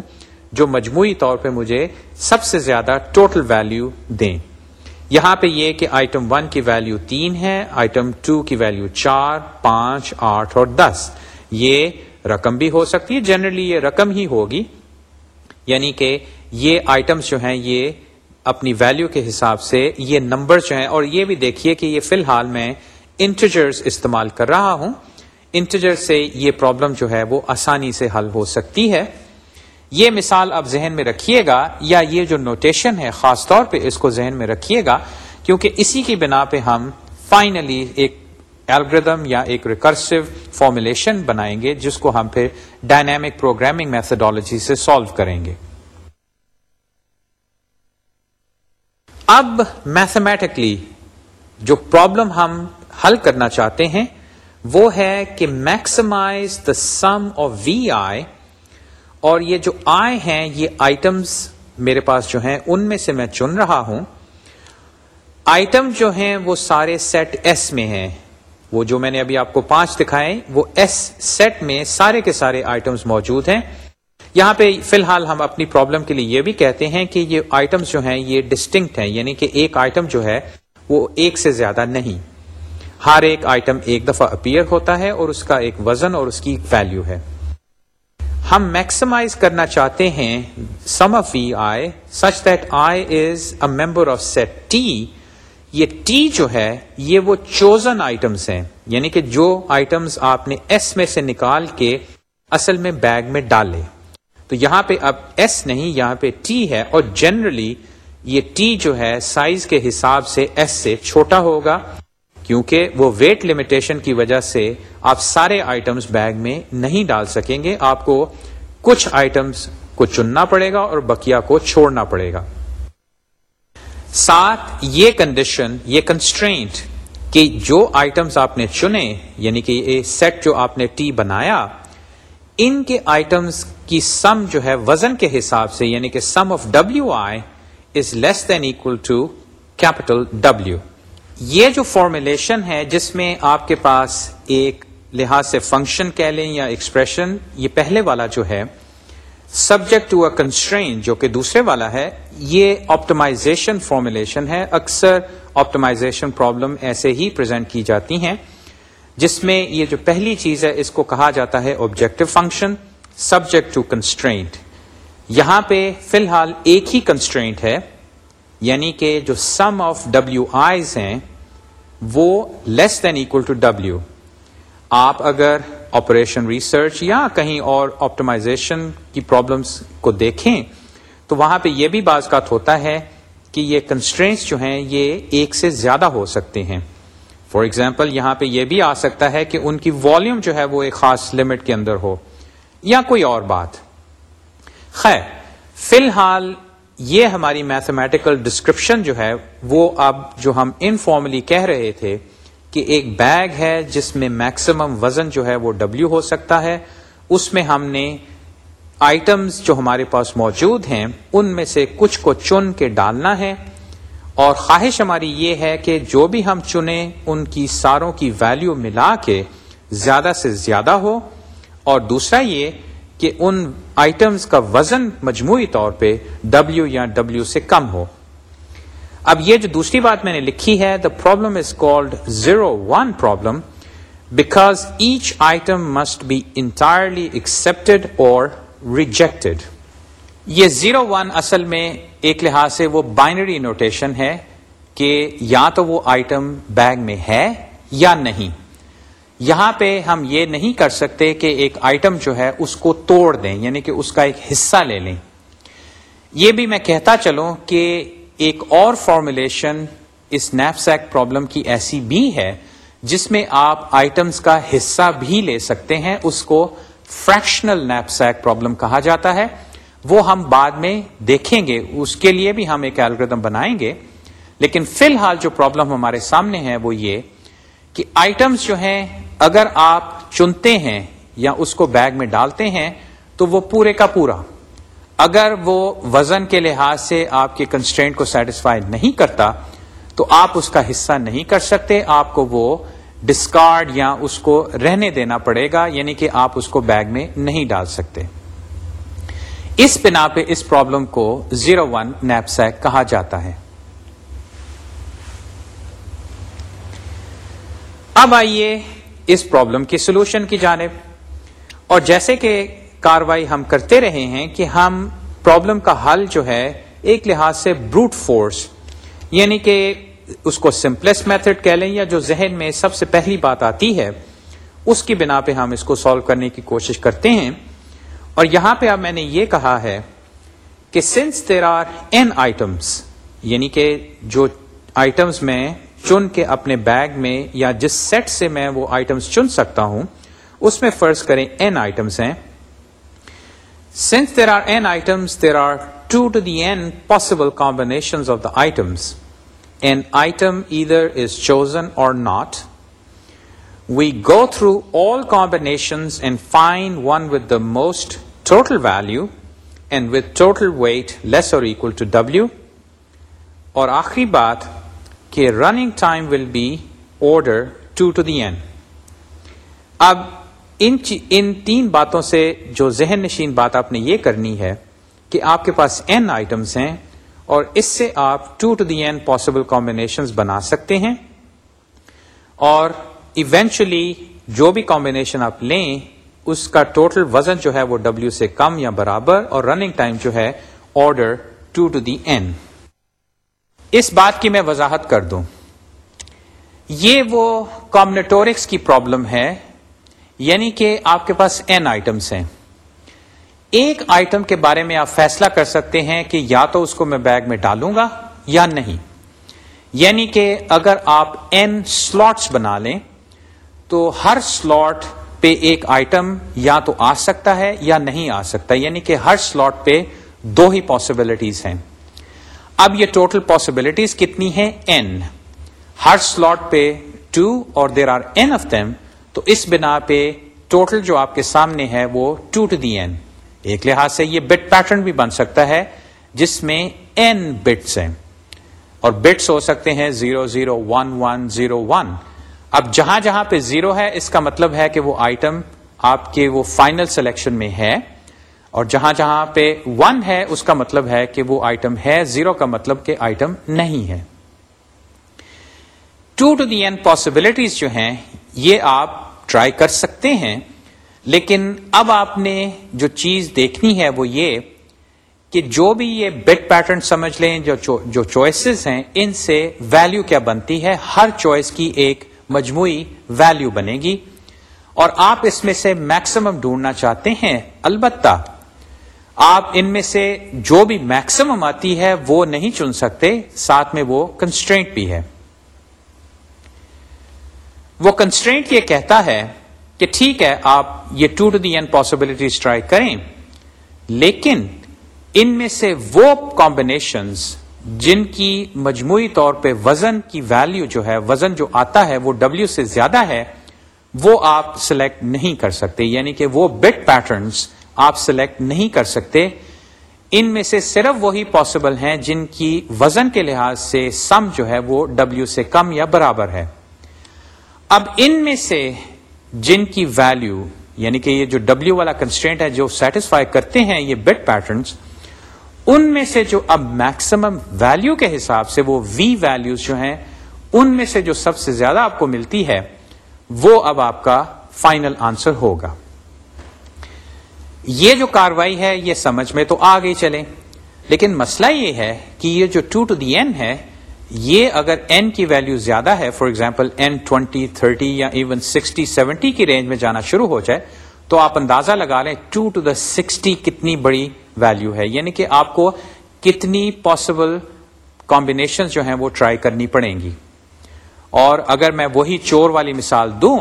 جو مجموعی طور پہ مجھے سب سے زیادہ ٹوٹل ویلیو دیں یہاں پہ یہ کہ آئٹم ون کی ویلیو تین ہے آئٹم ٹو کی ویلیو چار پانچ آٹھ اور دس یہ رقم بھی ہو سکتی ہے جنرلی یہ رقم ہی ہوگی یعنی کہ یہ آئٹمس جو ہیں یہ اپنی ویلیو کے حساب سے یہ نمبر جو ہیں اور یہ بھی دیکھیے کہ یہ فی الحال میں انٹیجرز استعمال کر رہا ہوں انٹیجر سے یہ پرابلم جو ہے وہ آسانی سے حل ہو سکتی ہے یہ مثال اب ذہن میں رکھیے گا یا یہ جو نوٹیشن ہے خاص طور پہ اس کو ذہن میں رکھیے گا کیونکہ اسی کی بنا پہ ہم فائنلی ایک الگریدم یا ایک ریکرسو فارمولیشن بنائیں گے جس کو ہم پھر ڈائنامک پروگرامنگ میتھڈالوجی سے سالو کریں گے اب میتھمیٹکلی جو پرابلم ہم حل کرنا چاہتے ہیں وہ ہے کہ maximize the sum of v i اور یہ جو آئے ہیں یہ آئٹمس میرے پاس جو ہیں ان میں سے میں چن رہا ہوں آئٹم جو ہیں وہ سارے سیٹ ایس میں ہیں وہ جو میں نے ابھی آپ کو پانچ دکھائے وہ ایس سیٹ میں سارے کے سارے آئٹمس موجود ہیں یہاں پہ فی الحال ہم اپنی پرابلم کے لیے یہ بھی کہتے ہیں کہ یہ آئٹمس جو ہیں یہ ڈسٹنکٹ ہیں یعنی کہ ایک آئٹم جو ہے وہ ایک سے زیادہ نہیں ہر ایک آئٹم ایک دفعہ اپیئر ہوتا ہے اور اس کا ایک وزن اور اس کی ایک ویلو ہے ہم میکسیمائز کرنا چاہتے ہیں sum of e i such that i is a member of set t یہ ٹی جو ہے یہ وہ چوزن آئٹمس ہیں یعنی کہ جو آئٹمس آپ نے ایس میں سے نکال کے اصل میں بیگ میں ڈالے تو یہاں پہ اب ایس نہیں یہاں پہ ٹی ہے اور جنرلی یہ ٹی جو ہے سائز کے حساب سے ایس سے چھوٹا ہوگا کیونکہ وہ ویٹ لمیٹیشن کی وجہ سے آپ سارے آئٹمس بیگ میں نہیں ڈال سکیں گے آپ کو کچھ آئٹمس کو چننا پڑے گا اور بکیا کو چھوڑنا پڑے گا ساتھ یہ کنڈیشن یہ کنسٹرینٹ کہ جو آئٹمس آپ نے چنے یعنی کہ یہ سیٹ جو آپ نے ٹی بنایا ان کے آئٹمس کی سم جو ہے وزن کے حساب سے یعنی کہ sum of W I is less than equal to capital W یہ جو فارمولیشن ہے جس میں آپ کے پاس ایک لحاظ سے فنکشن کہہ لیں یا ایکسپریشن یہ پہلے والا جو ہے سبجیکٹ ٹو اے کنسٹرین جو کہ دوسرے والا ہے یہ آپٹمائزیشن فارمولیشن ہے اکثر آپٹمائزیشن پرابلم ایسے ہی پرزینٹ کی جاتی ہیں جس میں یہ جو پہلی چیز ہے اس کو کہا جاتا ہے objective function subject to constraint یہاں پہ فی الحال ایک ہی کنسٹرینٹ ہے یعنی کہ جو سم آف ڈبلو آئیز ہیں وہ less than equal to W آپ اگر آپریشن ریسرچ یا کہیں اور آپٹمائزیشن کی پرابلمس کو دیکھیں تو وہاں پہ یہ بھی بعض کا یہ کنسٹرینس جو ہیں یہ ایک سے زیادہ ہو سکتے ہیں فار ایگزامپل یہاں پہ یہ بھی آ سکتا ہے کہ ان کی والیوم جو ہے وہ ایک خاص لمٹ کے اندر ہو یا کوئی اور بات خیر فی الحال یہ ہماری میتھمیٹیکل ڈسکرپشن جو ہے وہ اب جو ہم انفارملی کہہ رہے تھے کہ ایک بیگ ہے جس میں میکسیمم وزن جو ہے وہ ڈبلو ہو سکتا ہے اس میں ہم نے آئٹمس جو ہمارے پاس موجود ہیں ان میں سے کچھ کو چن کے ڈالنا ہے اور خواہش ہماری یہ ہے کہ جو بھی ہم چنیں ان کی ساروں کی ویلیو ملا کے زیادہ سے زیادہ ہو اور دوسرا یہ کہ ان آئٹمس کا وزن مجموعی طور پہ ڈبلو یا ڈبلو سے کم ہو اب یہ جو دوسری بات میں نے لکھی ہے the problem is called zero one problem because each item must be entirely accepted or rejected یہ زیرو ون اصل میں ایک لحاظ سے وہ بائنری نوٹیشن ہے کہ یا تو وہ آئٹم بیگ میں ہے یا نہیں یہاں پہ ہم یہ نہیں کر سکتے کہ ایک آئٹم جو ہے اس کو توڑ دیں یعنی کہ اس کا ایک حصہ لے لیں یہ بھی میں کہتا چلوں کہ ایک اور فارمولیشن اس نیپ سیک پرابلم کی ایسی بھی ہے جس میں آپ آئٹمس کا حصہ بھی لے سکتے ہیں اس کو فریکشنل نیپ سیک پرابلم کہا جاتا ہے وہ ہم بعد میں دیکھیں گے اس کے لیے بھی ہم ایک الگریدم بنائیں گے لیکن فی الحال جو پرابلم ہمارے سامنے ہے وہ یہ کہ آئٹمس جو ہیں اگر آپ چنتے ہیں یا اس کو بیگ میں ڈالتے ہیں تو وہ پورے کا پورا اگر وہ وزن کے لحاظ سے آپ کے کنسٹرینٹ کو سیٹسفائی نہیں کرتا تو آپ اس کا حصہ نہیں کر سکتے آپ کو وہ ڈسکارڈ یا اس کو رہنے دینا پڑے گا یعنی کہ آپ اس کو بیگ میں نہیں ڈال سکتے اس بنا پہ اس پرابلم کو زیرو ون نیپسیک کہا جاتا ہے اب آئیے اس پرابلم کی سولوشن کی جانب اور جیسے کہ کاروائی ہم کرتے رہے ہیں کہ ہم پرابلم کا حل جو ہے ایک لحاظ سے بروٹ فورس یعنی کہ اس کو سمپلسٹ میتھڈ کہہ لیں یا جو ذہن میں سب سے پہلی بات آتی ہے اس کی بنا پہ ہم اس کو سالو کرنے کی کوشش کرتے ہیں اور یہاں پہ اب میں نے یہ کہا ہے کہ since there are n items یعنی کہ جو آئٹمس میں چن کے اپنے بیگ میں یا جس سیٹ سے میں وہ آئٹمس چن سکتا ہوں اس میں فرض کریں این آئٹمس ہیں since there are n items there are two to the n possible combinations of the items and item either is chosen or not we go through all combinations and find one with the most total value and with total weight less or equal to W اور آخری بات کہ running time will be order two to the n اب ان ان تین باتوں سے جو ذہن نشین بات آپ نے یہ کرنی ہے کہ آپ کے پاس این آئٹمس ہیں اور اس سے آپ two to the n possible combination بنا سکتے ہیں اور ایونچولی جو بھی کمبینیشن آپ لیں اس کا ٹوٹل وزن جو ہے وہ ڈبلو سے کم یا برابر اور رننگ ٹائم جو ہے order two to the n اس بات کی میں وضاحت کر دوں یہ وہ کامنیٹورکس کی پرابلم ہے یعنی کہ آپ کے پاس این آئٹمس ہیں ایک آئٹم کے بارے میں آپ فیصلہ کر سکتے ہیں کہ یا تو اس کو میں بیگ میں ڈالوں گا یا نہیں یعنی کہ اگر آپ این سلوٹس بنا لیں تو ہر سلوٹ پہ ایک آئٹم یا تو آ سکتا ہے یا نہیں آ سکتا یعنی کہ ہر سلوٹ پہ دو ہی پاسبلٹیز ہیں اب یہ ٹوٹل پاسبلٹیز کتنی ہیں این ہر سلوٹ پہ ٹو اور there are n of them تو اس بنا پہ ٹوٹل جو آپ کے سامنے ہے وہ ٹو ٹو دی این ایک لحاظ سے یہ بٹ پیٹرن بھی بن سکتا ہے جس میں این بٹس ہیں اور بٹس ہو سکتے ہیں zero zero one one zero one اب جہاں جہاں پہ زیرو ہے اس کا مطلب ہے کہ وہ آئٹم آپ کے وہ فائنل سلیکشن میں ہے اور جہاں جہاں پہ ون ہے اس کا مطلب ہے کہ وہ آئٹم ہے زیرو کا مطلب کہ آئٹم نہیں ہے two to the n possibilities جو ہیں یہ آپ ٹرائی کر سکتے ہیں لیکن اب آپ نے جو چیز دیکھنی ہے وہ یہ کہ جو بھی یہ بٹ پیٹرن سمجھ لیں جو جو چوائسیز ہیں ان سے ویلو کیا بنتی ہے ہر چوائس کی ایک مجموعی ویلو بنے گی اور آپ اس میں سے میکسیمم ڈھونڈنا چاہتے ہیں البتہ آپ ان میں سے جو بھی میکسیمم آتی ہے وہ نہیں چن سکتے ساتھ میں وہ کنسٹرینٹ بھی ہے وہ کنسٹرینٹ یہ کہتا ہے کہ ٹھیک ہے آپ یہ two to the possibility try کریں لیکن ان میں سے وہ کمبینیشنز جن کی مجموعی طور پہ وزن کی ویلو جو ہے وزن جو آتا ہے وہ ڈبلو سے زیادہ ہے وہ آپ سلیکٹ نہیں کر سکتے یعنی کہ وہ بٹ پیٹرنس آپ سلیکٹ نہیں کر سکتے ان میں سے صرف وہی پاسبل ہیں جن کی وزن کے لحاظ سے سم جو ہے وہ ڈبلو سے کم یا برابر ہے اب ان میں سے جن کی ویلو یعنی کہ یہ جو ڈبلو والا کنسٹینٹ ہے جو سیٹسفائی کرتے ہیں یہ بٹ پیٹرنس ان میں سے جو اب میکسیمم ویلو کے حساب سے وہ وی ویلو جو ہیں ان میں سے جو سب سے زیادہ آپ کو ملتی ہے وہ اب آپ کا فائنل آنسر ہوگا یہ جو کاروائی ہے یہ سمجھ میں تو آگے چلیں چلے لیکن مسئلہ یہ ہے کہ یہ جو ٹو ٹو دی این ہے یہ اگر n کی ویلو زیادہ ہے فار ایگزامپل n 20 30 یا ایون 60 70 کی رینج میں جانا شروع ہو جائے تو آپ اندازہ لگا لیں 2 ٹو دا 60 کتنی بڑی ویلو ہے یعنی کہ آپ کو کتنی پاسبل کمبینیشن جو ہیں وہ ٹرائی کرنی پڑیں گی اور اگر میں وہی چور والی مثال دوں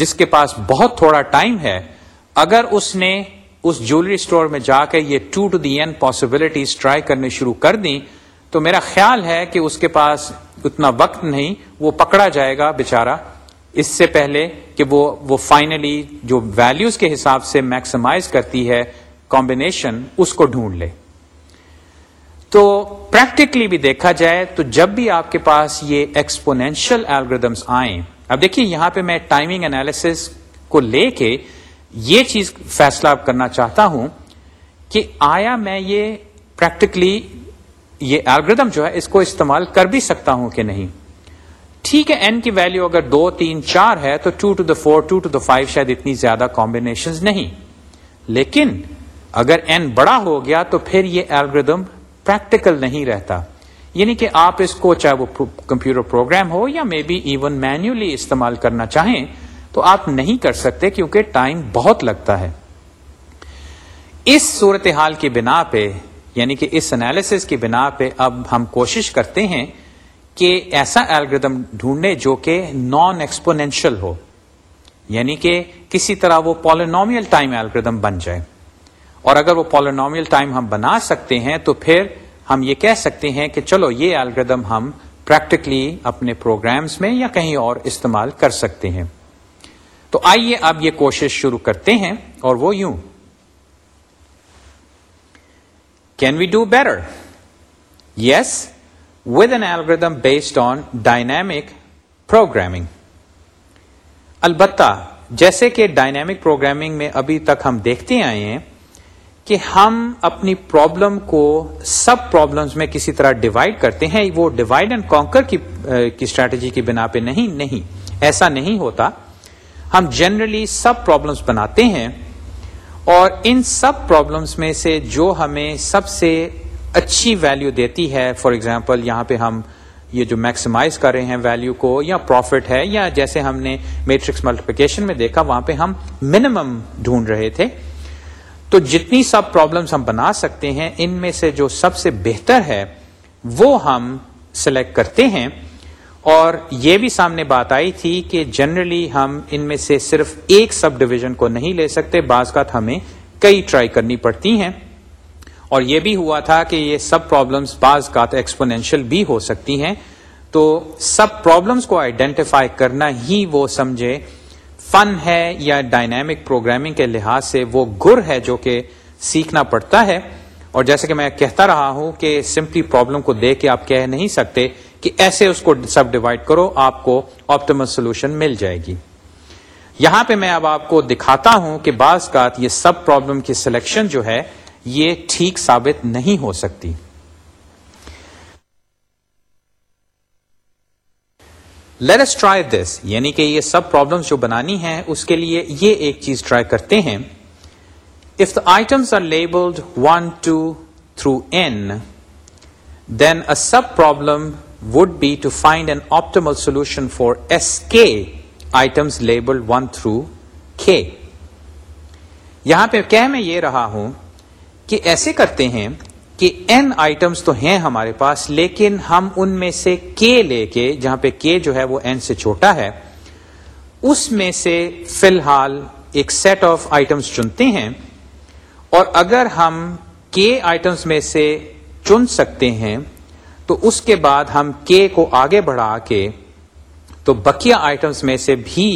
جس کے پاس بہت تھوڑا ٹائم ہے اگر اس نے اس جولری اسٹور میں جا کے یہ two to the n possibilities try کرنے شروع کر دیں تو میرا خیال ہے کہ اس کے پاس اتنا وقت نہیں وہ پکڑا جائے گا بےچارا اس سے پہلے کہ وہ وہ فائنلی جو ویلوز کے حساب سے میکسیمائز کرتی ہے کمبینیشن اس کو ڈھونڈ لے تو پریکٹیکلی بھی دیکھا جائے تو جب بھی آپ کے پاس یہ ایکسپونینشل ایلگردمس آئیں اب دیکھیے یہاں پہ میں ٹائمنگ انالیسس کو لے کے یہ چیز فیصلہ کرنا چاہتا ہوں کہ آیا میں یہ پریکٹیکلی یہ الگریدم جو ہے اس کو استعمال کر بھی سکتا ہوں کہ نہیں ٹھیک ہے کی اگر دو تین چار ہے تو two to the four two to the five شاید اتنی زیادہ کمبینیشن نہیں لیکن اگر این بڑا ہو گیا تو پھر یہ الگریدم پریکٹیکل نہیں رہتا یعنی کہ آپ اس کو چاہے وہ کمپیوٹر پروگرام ہو یا مے بی ایون مینولی استعمال کرنا چاہیں تو آپ نہیں کر سکتے کیونکہ ٹائم بہت لگتا ہے اس صورتحال کی بنا پہ یعنی کہ اس انالیس کی بنا پہ اب ہم کوشش کرتے ہیں کہ ایسا الگریدم ڈھونڈے جو کہ نان ایکسپونینشل ہو یعنی کہ کسی طرح وہ پالینومیل ٹائم الگریدم بن جائے اور اگر وہ پالینومیل ٹائم ہم بنا سکتے ہیں تو پھر ہم یہ کہہ سکتے ہیں کہ چلو یہ الگریدم ہم پریکٹیکلی اپنے پروگرامز میں یا کہیں اور استعمال کر سکتے ہیں تو آئیے اب یہ کوشش شروع کرتے ہیں اور وہ یوں can we do better yes with an algorithm based on dynamic programming البتہ جیسے کہ ڈائنامک پروگرامنگ میں ابھی تک ہم دیکھتے آئے ہیں کہ ہم اپنی پرابلم کو سب پرابلمس میں کسی طرح ڈیوائڈ کرتے ہیں وہ ڈیوائڈ اینڈ کانکر کی اسٹریٹجی کی بنا پہ نہیں نہیں ایسا نہیں ہوتا ہم جنرلی سب پرابلمس بناتے ہیں اور ان سب پرابلمس میں سے جو ہمیں سب سے اچھی ویلیو دیتی ہے فار ایگزامپل یہاں پہ ہم یہ جو میکسیمائز کر رہے ہیں ویلیو کو یا پروفٹ ہے یا جیسے ہم نے میٹرکس ملٹیپیکیشن میں دیکھا وہاں پہ ہم منیمم ڈھونڈ رہے تھے تو جتنی سب پرابلمس ہم بنا سکتے ہیں ان میں سے جو سب سے بہتر ہے وہ ہم سلیکٹ کرتے ہیں اور یہ بھی سامنے بات آئی تھی کہ جنرلی ہم ان میں سے صرف ایک سب ڈویژن کو نہیں لے سکتے بعض کا ہمیں کئی ٹرائی کرنی پڑتی ہیں اور یہ بھی ہوا تھا کہ یہ سب پرابلمس بعض کا ایکسپونینشیل بھی ہو سکتی ہیں تو سب پرابلمس کو آئیڈینٹیفائی کرنا ہی وہ سمجھے فن ہے یا ڈائنامک پروگرامنگ کے لحاظ سے وہ گر ہے جو کہ سیکھنا پڑتا ہے اور جیسے کہ میں کہتا رہا ہوں کہ سمپلی پرابلم کو دیکھ کے آپ کہہ نہیں سکتے کہ ایسے اس کو سب ڈیوائڈ کرو آپ کو آپٹیمل سولوشن مل جائے گی یہاں پہ میں اب آپ کو دکھاتا ہوں کہ بعض کا یہ سب پرابلم کی سلیکشن جو ہے یہ ٹھیک ثابت نہیں ہو سکتی لیٹ ایس ٹرائی دس یعنی کہ یہ سب پرابلم جو بنانی ہے اس کے لیے یہ ایک چیز ٹرائی کرتے ہیں if the items are labelled one two through n then a sub problem would be to find an optimal solution for s k items label one through یہاں پہ کہہ میں یہ رہا ہوں کہ ایسے کرتے ہیں کہ این آئٹمس تو ہیں ہمارے پاس لیکن ہم ان میں سے کے لے کے جہاں پہ کے جو ہے وہ این سے چھوٹا ہے اس میں سے فی الحال ایک سیٹ آف آئٹمس چنتے ہیں اور اگر ہم کے آئٹمس میں سے چن سکتے ہیں تو اس کے بعد ہم کے کو آگے بڑھا کے تو بکیا آئٹمس میں سے بھی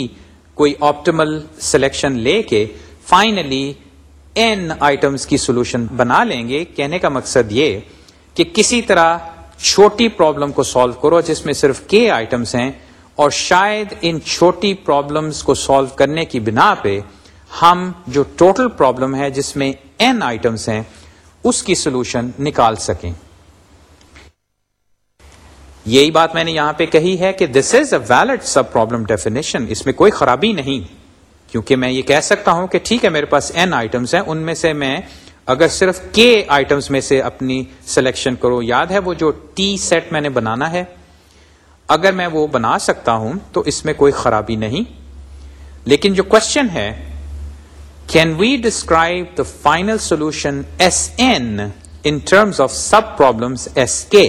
کوئی آپٹیمل سلیکشن لے کے فائنلی این آئٹمس کی سولوشن بنا لیں گے کہنے کا مقصد یہ کہ کسی طرح چھوٹی پرابلم کو سالو کرو جس میں صرف کے آئٹمس ہیں اور شاید ان چھوٹی پرابلمس کو سالو کرنے کی بنا پہ ہم جو ٹوٹل پرابلم ہے جس میں این آئٹمس ہیں اس کی سولوشن نکال سکیں یہی بات میں نے یہاں پہ کہی ہے کہ this is a valid sub problem definition اس میں کوئی خرابی نہیں کیونکہ میں یہ کہہ سکتا ہوں کہ ٹھیک ہے میرے پاس این آئٹمس ہیں ان میں سے میں اگر صرف کے آئٹمس میں سے اپنی سلیکشن کرو یاد ہے وہ جو ٹی سیٹ میں نے بنانا ہے اگر میں وہ بنا سکتا ہوں تو اس میں کوئی خرابی نہیں لیکن جو کوشچن ہے can we describe the final solution s n in terms of sub problems s k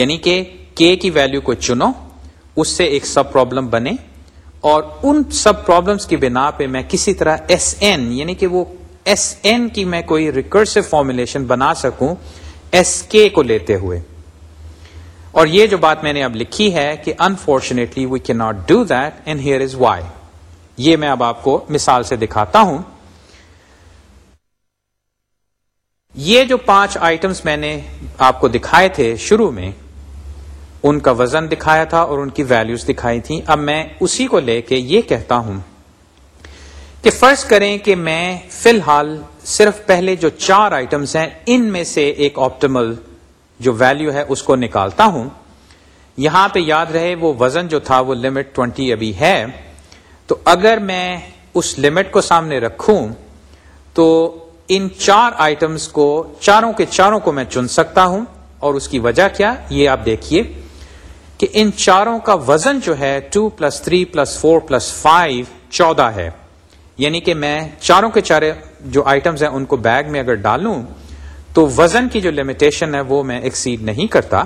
یعنی کہ کے کی ویلو کو چنو اس سے ایک سب پرابلم بنے اور ان سب پرابلمس کی بنا پہ میں کسی طرح ایس این یعنی کہ وہ ایس این کی میں کوئی ریکرسو فارمولیشن بنا سکوں ایس کے کو لیتے ہوئے اور یہ جو بات میں نے اب لکھی ہے کہ unfortunately we can not do that and here is why یہ میں اب آپ کو مثال سے دکھاتا ہوں یہ جو پانچ آئٹمس میں نے آپ کو دکھائے تھے شروع میں ان کا وزن دکھایا تھا اور ان کی ویلیوز دکھائی تھیں اب میں اسی کو لے کے یہ کہتا ہوں کہ فرض کریں کہ میں فی الحال صرف پہلے جو چار آئٹمس ہیں ان میں سے ایک آپٹیمل جو ویلیو ہے اس کو نکالتا ہوں یہاں پہ یاد رہے وہ وزن جو تھا وہ لمٹ ٹوینٹی ابھی ہے تو اگر میں اس لمٹ کو سامنے رکھوں تو ان چار آئٹمس کو چاروں کے چاروں کو میں چن سکتا ہوں اور اس کی وجہ کیا یہ آپ دیکھیے کہ ان چاروں کا وزن جو ہے two plus three plus four plus five چودہ ہے یعنی کہ میں چاروں کے چارے جو آئٹمس ہیں ان کو بیگ میں اگر ڈالوں تو وزن کی جو لمیٹیشن ہے وہ میں ایکسیڈ نہیں کرتا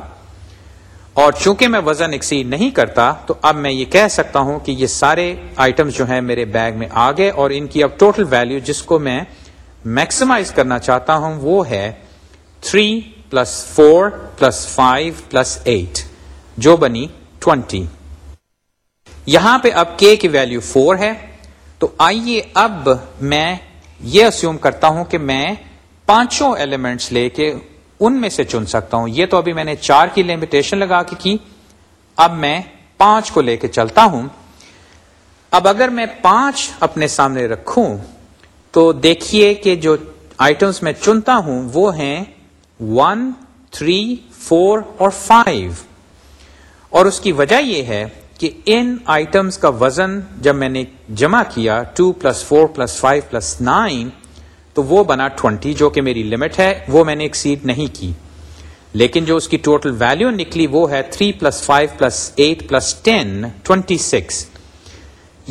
اور چونکہ میں وزن ایکسیڈ نہیں کرتا تو اب میں یہ کہہ سکتا ہوں کہ یہ سارے آئٹمس جو ہیں میرے بیگ میں آ گئے اور ان کی اب ٹوٹل ویلیو جس کو میں میکسیمائز کرنا چاہتا ہوں وہ ہے 3 پلس 4 پلس 5 پلس 8 جو بنی ٹوینٹی یہاں پہ اب کے کی ویلو فور ہے تو آئیے اب میں یہ اسیوم کرتا ہوں کہ میں پانچوں ایلیمنٹس لے کے ان میں سے چن سکتا ہوں یہ تو ابھی میں نے چار کی لمیٹیشن لگا کے کی اب میں پانچ کو لے کے چلتا ہوں اب اگر میں پانچ اپنے سامنے رکھوں تو دیکھیے کہ جو آئٹمس میں چنتا ہوں وہ ہیں ون تھری فور اور فائیو اور اس کی وجہ یہ ہے کہ ان آئٹمس کا وزن جب میں نے جمع کیا 2 plus four plus five plus nine تو وہ بنا 20 جو کہ میری لمٹ ہے وہ میں نے ایکسیڈ نہیں کی لیکن جو اس کی ٹوٹل ویلو نکلی وہ ہے 3 plus five plus eight plus ten twenty six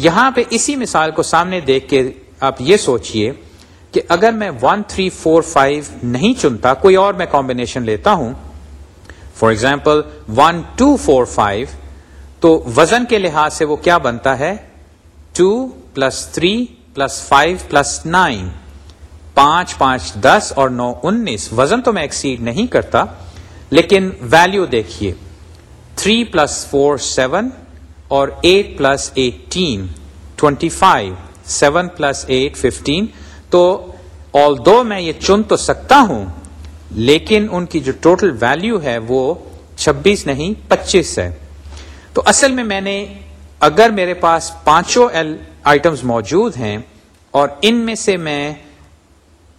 یہاں پہ اسی مثال کو سامنے دیکھ کے آپ یہ سوچئے کہ اگر میں ون تھری فور فائیو نہیں چنتا کوئی اور میں کمبینیشن لیتا ہوں for example one two four five تو وزن کے لحاظ سے وہ کیا بنتا ہے two plus three plus five plus nine پانچ پانچ دس اور نو انیس وزن تو میں ایکسیڈ نہیں کرتا لیکن ویلو دیکھیے تھری پلس فور سیون اور eight plus eighteen twenty five seven plus eight fifteen تو آل دو میں یہ چن تو سکتا ہوں لیکن ان کی جو ٹوٹل ویلیو ہے وہ چھبیس نہیں پچیس ہے تو اصل میں میں نے اگر میرے پاس پانچوں ایل آئٹمس موجود ہیں اور ان میں سے میں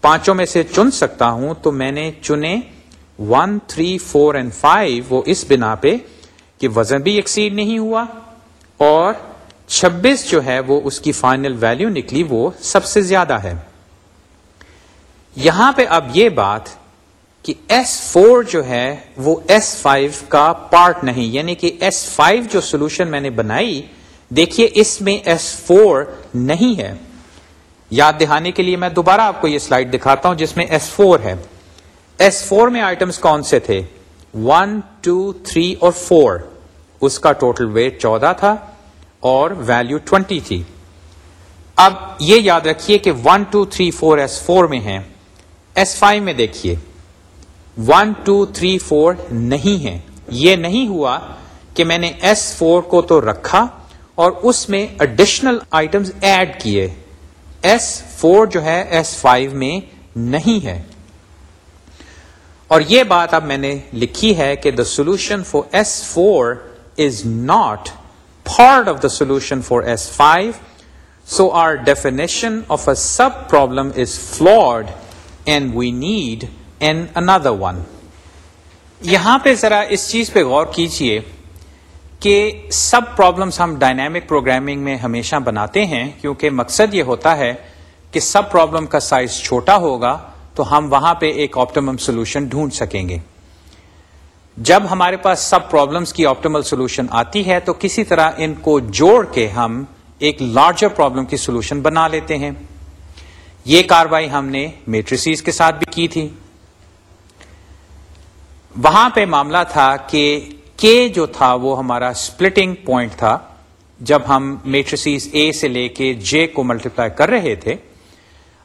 پانچوں میں سے چن سکتا ہوں تو میں نے چنے one three four and five وہ اس بنا پہ کہ وزن بھی ایکسیڈ نہیں ہوا اور چھبیس جو ہے وہ اس کی فائنل ویلیو نکلی وہ سب سے زیادہ ہے یہاں پہ اب یہ بات ایس فور جو ہے وہ ایس فائیو کا پارٹ نہیں یعنی کہ ایس فائیو جو سولوشن میں نے بنائی دیکھیے اس میں ایس فور نہیں ہے یاد دہانے کے لیے میں دوبارہ آپ کو یہ سلائڈ دکھاتا ہوں جس میں ایس فور ہے ایس فور میں آئٹمس کون سے تھے ون ٹو تھری اور فور اس کا ٹوٹل ویٹ چودہ تھا اور ویلو ٹوینٹی تھی اب یہ یاد رکھیے کہ one two three four s four میں ہیں ایس فائیو میں دیکھیے ون ٹو تھری فور نہیں ہے یہ نہیں ہوا کہ میں نے ایس فور کو تو رکھا اور اس میں اڈیشنل آئٹم ایڈ کیے ایس فور جو ہے ایس فائیو میں نہیں ہے اور یہ بات اب میں نے لکھی ہے کہ the solution for s four is not part of the solution for s five so our definition of a sub problem is flawed and we need one یہاں پہ ذرا اس چیز پہ غور کیجئے کہ سب پرابلمس ہم ڈائنامک پروگرامنگ میں ہمیشہ بناتے ہیں کیونکہ مقصد یہ ہوتا ہے کہ سب پرابلم کا سائز چھوٹا ہوگا تو ہم وہاں پہ ایک آپٹیمم سولوشن ڈھونڈ سکیں گے جب ہمارے پاس سب پرابلمس کی آپٹیمل سولوشن آتی ہے تو کسی طرح ان کو جوڑ کے ہم ایک لارجر پرابلم کی سولوشن بنا لیتے ہیں یہ کاروائی ہم نے میٹریسیز کے ساتھ بھی کی تھی وہاں پہ معاملہ تھا کہ جو تھا وہ ہمارا سپلٹنگ پوائنٹ تھا جب ہم میٹریسیز اے سے لے کے جے کو ملٹیپلائی کر رہے تھے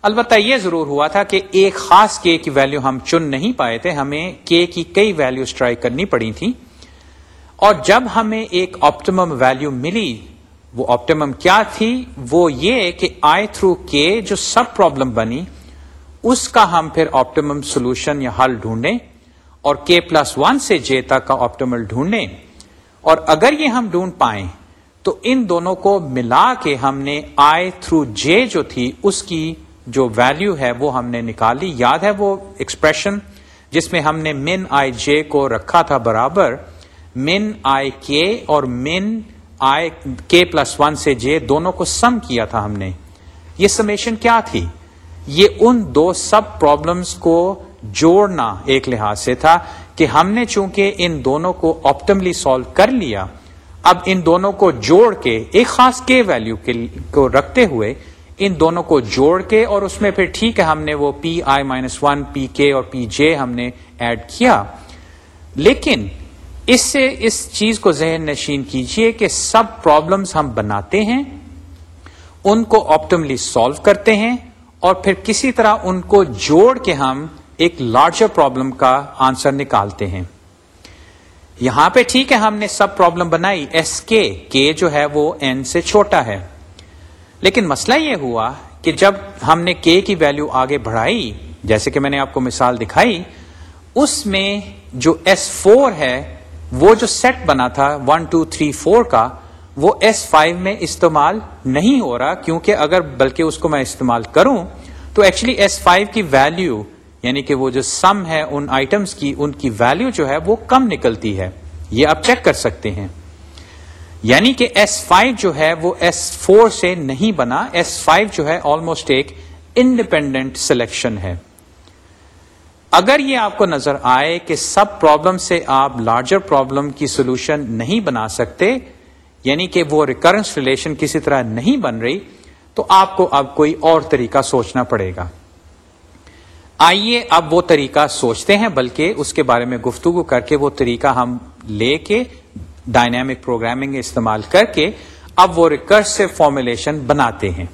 البتہ یہ ضرور ہوا تھا کہ ایک خاص کے کی ویلیو ہم چن نہیں پائے تھے ہمیں کے کی کئی ویلیو ٹرائی کرنی پڑی تھیں اور جب ہمیں ایک آپٹیم ویلیو ملی وہ آپٹیمم کیا تھی وہ یہ کہ آئی تھرو کے جو سب پرابلم بنی اس کا ہم پھر آپٹیمم سولوشن یا حل ڈھونڈیں اور کے پلس ون سے جے تک کا آپٹیمل ڈھونڈیں اور اگر یہ ہم ڈھونڈ پائیں تو ان دونوں کو ملا کے ہم نے آئی تھرو جے جو تھی اس کی جو ویلیو ہے وہ ہم نے نکالی یاد ہے وہ ایکسپریشن جس میں ہم نے من آئی جے کو رکھا تھا برابر من آئی کے اور min i k plus one سے جے دونوں کو سم کیا تھا ہم نے یہ سمیشن کیا تھی یہ ان دو سب پرابلمس کو جوڑنا ایک لحاظ سے تھا کہ ہم نے چونکہ ان دونوں کو آپٹملی سالو کر لیا اب ان دونوں کو جوڑ کے ایک خاص کے ویلو رکھتے ہوئے ان دونوں کو جوڑ کے اور اس میں پھر ٹھیک ہے ہم نے وہ پی آئی مائنس ون پی کے اور پی جے ہم نے ایڈ کیا لیکن اس سے اس چیز کو ذہن نشین کیجئے کہ سب پرابلمس ہم بناتے ہیں ان کو آپٹملی سالو کرتے ہیں اور پھر کسی طرح ان کو جوڑ کے ہم ایک لارجر پرابلم کا آنسر نکالتے ہیں یہاں پہ ٹھیک ہے ہم نے سب پرابلم بنائی ایس کے کے جو ہے وہ این سے چھوٹا ہے لیکن مسئلہ یہ ہوا کہ جب ہم نے کے کی ویلو آگے بڑھائی جیسے کہ میں نے آپ کو مثال دکھائی اس میں جو ایس فور ہے وہ جو سیٹ بنا تھا ون ٹو تھری فور کا وہ ایس فائیو میں استعمال نہیں ہو رہا کیونکہ اگر بلکہ اس کو میں استعمال کروں تو ایکچولی ایس فائیو کی ویلو یعنی کہ وہ جو سم ہے ان آئٹمس کی ان کی ویلو جو ہے وہ کم نکلتی ہے یہ آپ چیک کر سکتے ہیں یعنی کہ ایس فائیو جو ہے وہ ایس فور سے نہیں بنا ایس فائیو جو ہے آلموسٹ ایک انڈیپینڈنٹ سلیکشن ہے اگر یہ آپ کو نظر آئے کہ سب پرابلم سے آپ لارجر پرابلم کی سولوشن نہیں بنا سکتے یعنی کہ وہ ریکرنس ریلیشن کسی طرح نہیں بن رہی تو آپ کو اب کوئی اور طریقہ سوچنا پڑے گا آئیے اب وہ طریقہ سوچتے ہیں بلکہ اس کے بارے میں گفتگو کر کے وہ طریقہ ہم لے کے ڈائنامک پروگرامنگ استعمال کر کے اب وہ ریکرس فارمولیشن بناتے ہیں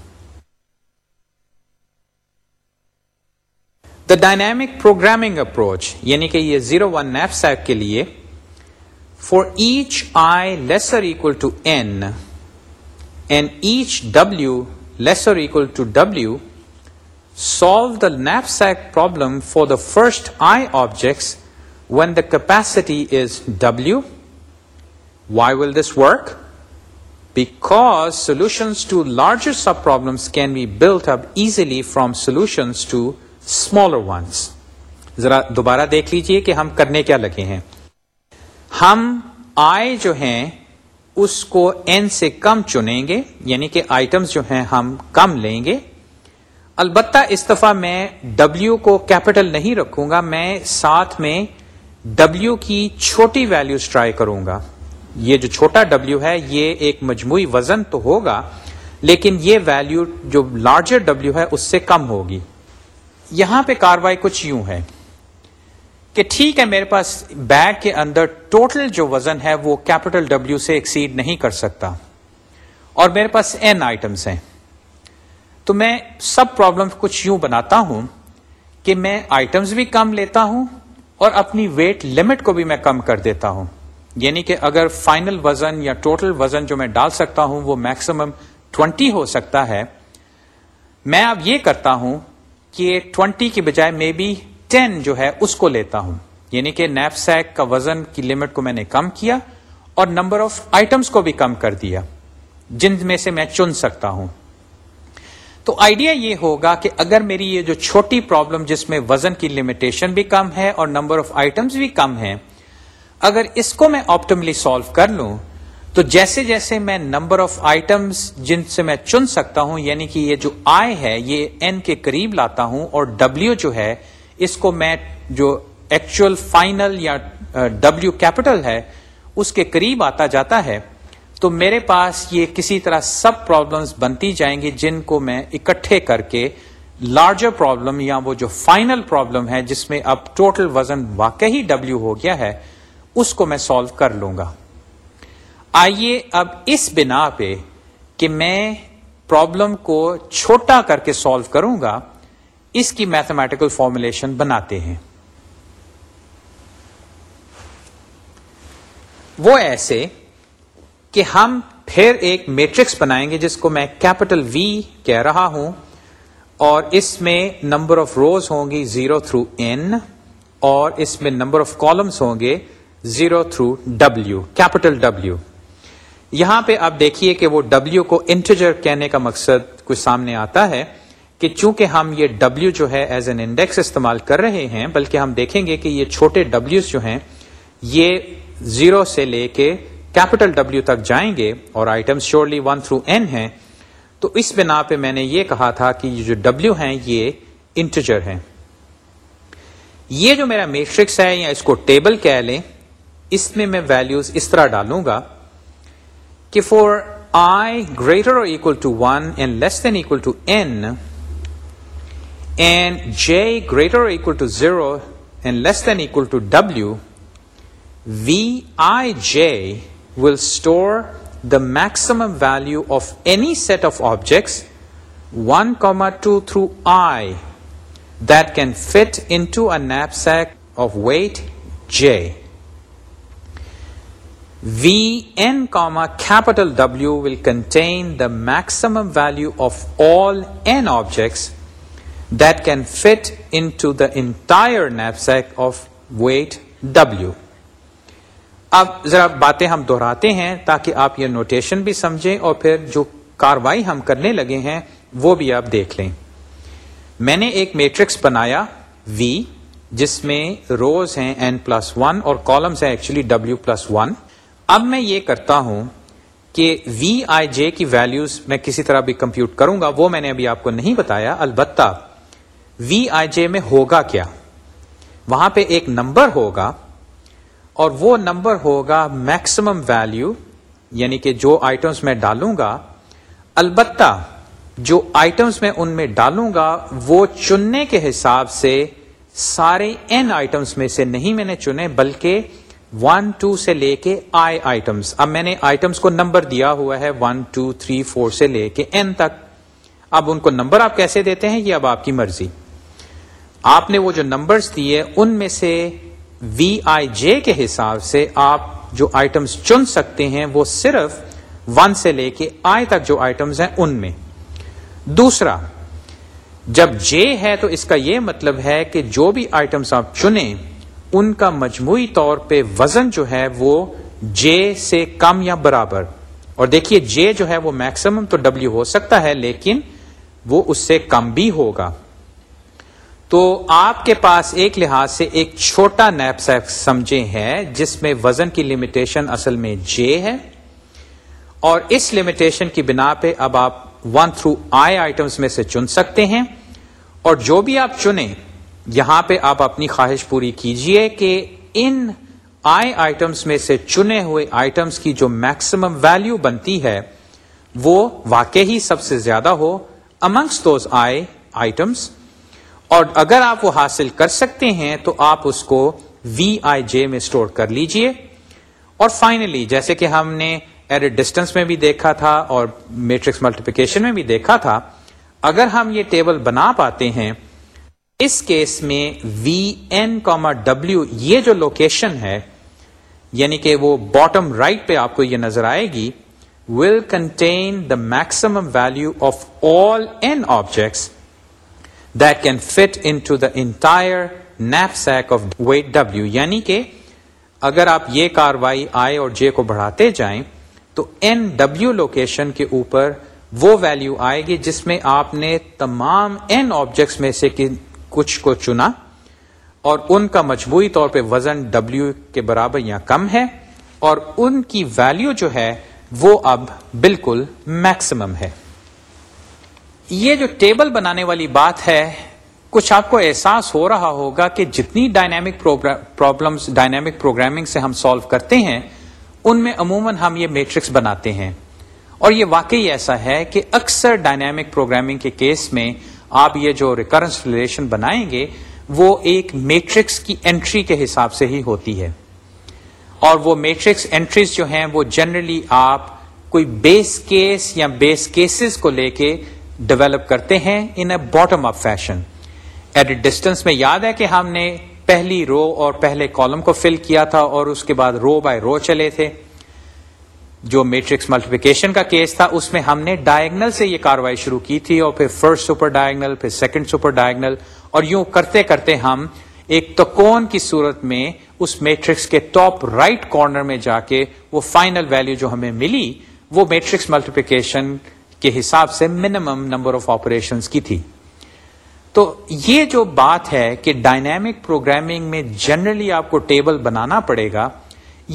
دا ڈائنامک پروگرامنگ اپروچ یعنی کہ یہ زیرو ون نیف سیپ کے لیے for each I lesser equal to N and each W lesser equal to W solve the nap seek problem for the first I objects when the capacity is W why will this work because solutions to larger sub problems can be built up easily from solutions to smaller ones ذرا دوبارہ دیکھ لیجئے کہ ہم کرنے کیا لگے ہیں ہم آئے جو ہیں اس کو این سے کم چنیں گے یعنی کہ آئٹمس جو ہیں ہم کم لیں گے البتہ اس دفعہ میں ڈبلو کو کیپٹل نہیں رکھوں گا میں ساتھ میں ڈبلو کی چھوٹی ویلیوز ٹرائی کروں گا یہ جو چھوٹا ڈبلو ہے یہ ایک مجموعی وزن تو ہوگا لیکن یہ ویلیو جو لارجر ڈبلو ہے اس سے کم ہوگی یہاں پہ کاروائی کچھ یوں ہے کہ ٹھیک ہے میرے پاس بیگ کے اندر ٹوٹل جو وزن ہے وہ کیپٹل ڈبلو سے ایکسیڈ نہیں کر سکتا اور میرے پاس این آئٹمس ہیں تو میں سب پرابلم کچھ یوں بناتا ہوں کہ میں آئٹمس بھی کم لیتا ہوں اور اپنی ویٹ لمٹ کو بھی میں کم کر دیتا ہوں یعنی کہ اگر فائنل وزن یا ٹوٹل وزن جو میں ڈال سکتا ہوں وہ میکسیمم ٹوینٹی ہو سکتا ہے میں اب یہ کرتا ہوں کہ ٹوینٹی کی بجائے مے بی ٹین جو ہے اس کو لیتا ہوں یعنی کہ نیپ سیک کا وزن کی لمٹ کو میں نے کم کیا اور نمبر آف آئٹمس کو بھی کم کر دیا جن میں سے میں چن سکتا ہوں تو آئیڈیا یہ ہوگا کہ اگر میری یہ جو چھوٹی پرابلم جس میں وزن کی لمیٹیشن بھی کم ہے اور نمبر آف آئٹمس بھی کم ہے اگر اس کو میں آپٹملی سالو کر لوں تو جیسے جیسے میں نمبر آف آئٹمس جن سے میں چن سکتا ہوں یعنی کہ یہ جو آئی ہے یہ این کے قریب لاتا ہوں اور ڈبلو جو ہے اس کو میں جو ایکچوئل فائنل یا ڈبلو uh, کیپٹل ہے اس کے قریب آتا جاتا ہے تو میرے پاس یہ کسی طرح سب پرابلمس بنتی جائیں گی جن کو میں اکٹھے کر کے لارجر پرابلم یا وہ جو فائنل پرابلم ہے جس میں اب ٹوٹل وزن واقعی ڈبلو ہو گیا ہے اس کو میں سالو کر لوں گا آئیے اب اس بنا پہ کہ میں پرابلم کو چھوٹا کر کے سالو کروں گا اس کی میتھمیٹیکل فارمولیشن بناتے ہیں وہ ایسے کہ ہم پھر ایک میٹرکس بنائیں گے جس کو میں کیپٹل وی کہہ رہا ہوں اور اس میں نمبر آف روز ہوں گی زیرو تھرو این اور اس میں نمبر آف کالمس ہوں گے zero through W capital W یہاں پہ آپ دیکھیے کہ وہ ڈبلو کو انٹرجر کہنے کا مقصد کچھ سامنے آتا ہے کہ چونکہ ہم یہ ڈبلو جو ہے ایز این انڈیکس استعمال کر رہے ہیں بلکہ ہم دیکھیں گے کہ یہ چھوٹے ڈبلو جو ہیں یہ زیرو سے لے کے کیپٹل ڈبلو تک جائیں گے اور item surely one through n ہے تو اس بنا پہ میں نے یہ کہا تھا کہ یہ جو ڈبلو ہیں یہ انٹیجر ہیں یہ جو میرا میٹرکس ہے یا اس کو ٹیبل کہہ لیں اس میں میں ویلیوز اس طرح ڈالوں گا کہ for i greater or equal to one and less than equal to n and j greater or equal to zero and less than equal to W v i j will store the maximum value of any set of objects 1, 2 through I that can fit into a knapsack of weight J. Vn, capital W will contain the maximum value of all n objects that can fit into the entire knapsack of weight W. اب ذرا باتیں ہم دہراتے ہیں تاکہ آپ یہ notation بھی سمجھیں اور پھر جو کاروائی ہم کرنے لگے ہیں وہ بھی آپ دیکھ لیں میں نے ایک میٹرکس بنایا وی جس میں روز ہیں این پلس ون اور کالمس ہیں ایکچولی ڈبلو پلس ون اب میں یہ کرتا ہوں کہ وی آئی جے کی ویلیوز میں کسی طرح بھی کمپیوٹ کروں گا وہ میں نے ابھی آپ کو نہیں بتایا البتہ وی آئی جے میں ہوگا کیا وہاں پہ ایک نمبر ہوگا اور وہ نمبر ہوگا میکسیمم ویلیو یعنی کہ جو آئٹمس میں ڈالوں گا البتہ جو آئٹمس میں ان میں ڈالوں گا وہ چننے کے حساب سے سارے این آئٹمس میں سے نہیں میں نے چنے بلکہ ون ٹو سے لے کے آئی آئٹمس اب میں نے آئٹمس کو نمبر دیا ہوا ہے ون ٹو تھری فور سے لے کے این تک اب ان کو نمبر آپ کیسے دیتے ہیں یہ اب آپ کی مرضی آپ نے وہ جو نمبرز دیے ان میں سے وی آئی جے کے حساب سے آپ جو آئٹمس چن سکتے ہیں وہ صرف ون سے لے کے آئے تک جو آئٹمس ہیں ان میں دوسرا جب جے ہے تو اس کا یہ مطلب ہے کہ جو بھی آئٹمس آپ چنیں ان کا مجموعی طور پہ وزن جو ہے وہ جے سے کم یا برابر اور دیکھیے جے جو ہے وہ میکسیمم تو ڈبلو ہو سکتا ہے لیکن وہ اس سے کم بھی ہوگا تو آپ کے پاس ایک لحاظ سے ایک چھوٹا نیپ سیک سمجھے ہیں جس میں وزن کی لمیٹیشن اصل میں جے ہے اور اس لمیٹیشن کی بنا پہ اب آپ ون تھرو آئے آئٹمس میں سے چن سکتے ہیں اور جو بھی آپ چنیں یہاں پہ آپ اپنی خواہش پوری کیجئے کہ ان آئی آئٹمس میں سے چنے ہوئے آئٹمس کی جو میکسیمم ویلیو بنتی ہے وہ واقع ہی سب سے زیادہ ہو امنگس دوز آئے آئٹمس اور اگر آپ وہ حاصل کر سکتے ہیں تو آپ اس کو وی آئی جے میں اسٹور کر لیجئے اور فائنلی جیسے کہ ہم نے ایڈ ڈسٹینس میں بھی دیکھا تھا اور میٹرکس ملٹیپیکیشن میں بھی دیکھا تھا اگر ہم یہ ٹیبل بنا پاتے ہیں اس کیس میں وی این کاما ڈبلو یہ جو لوکیشن ہے یعنی کہ وہ باٹم رائٹ right پہ آپ کو یہ نظر آئے گی will contain the maximum value of all n objects fit into the entire knapsack of weight W یعنی کہ اگر آپ یہ کاروائی آئے اور جے کو بڑھاتے جائیں تو این ڈبلو لوکیشن کے اوپر وہ ویلیو آئے گی جس میں آپ نے تمام این آبجیکٹس میں سے کچھ کو چنا اور ان کا مجموعی طور پہ وزن ڈبلو کے برابر یا کم ہے اور ان کی ویلیو جو ہے وہ اب بالکل میکسیمم ہے یہ جو ٹیبل بنانے والی بات ہے کچھ آپ کو احساس ہو رہا ہوگا کہ جتنی ڈائنامک پرابلمس ڈائنامک پروگرامنگ سے ہم سالو کرتے ہیں ان میں عموماً ہم یہ میٹرکس بناتے ہیں اور یہ واقعی ایسا ہے کہ اکثر ڈائنامک پروگرامنگ کے کیس میں آپ یہ جو ریکرنس ریلیشن بنائیں گے وہ ایک میٹرکس کی انٹری کے حساب سے ہی ہوتی ہے اور وہ میٹرکس انٹریز جو ہیں وہ جنرلی آپ کوئی بیس کیس یا بیس کیسز کو لے کے ڈیولپ کرتے ہیں in a bottom up fashion edit distance میں یاد ہے کہ ہم نے پہلی رو اور پہلے کالم کو فل کیا تھا اور اس کے بعد رو بائی رو چلے تھے جو میٹرکس ملٹیپیکیشن کا کیس تھا اس میں ہم نے ڈائگنل سے یہ کاروائی شروع کی تھی اور پھر فرسٹ سپر ڈائگنل پھر سیکنڈ سپر ڈائگنل اور یوں کرتے کرتے ہم ایک تکون کی صورت میں اس میٹرکس کے ٹاپ رائٹ کارنر میں جا کے وہ فائنل ویلیو جو ہمیں ملی وہ میٹرکس ملٹیپیکیشن کے حساب سے منیمم نمبر آف آپریشن کی تھی تو یہ جو بات ہے کہ ڈائنامک پروگرامنگ میں جنرلی آپ کو ٹیبل بنانا پڑے گا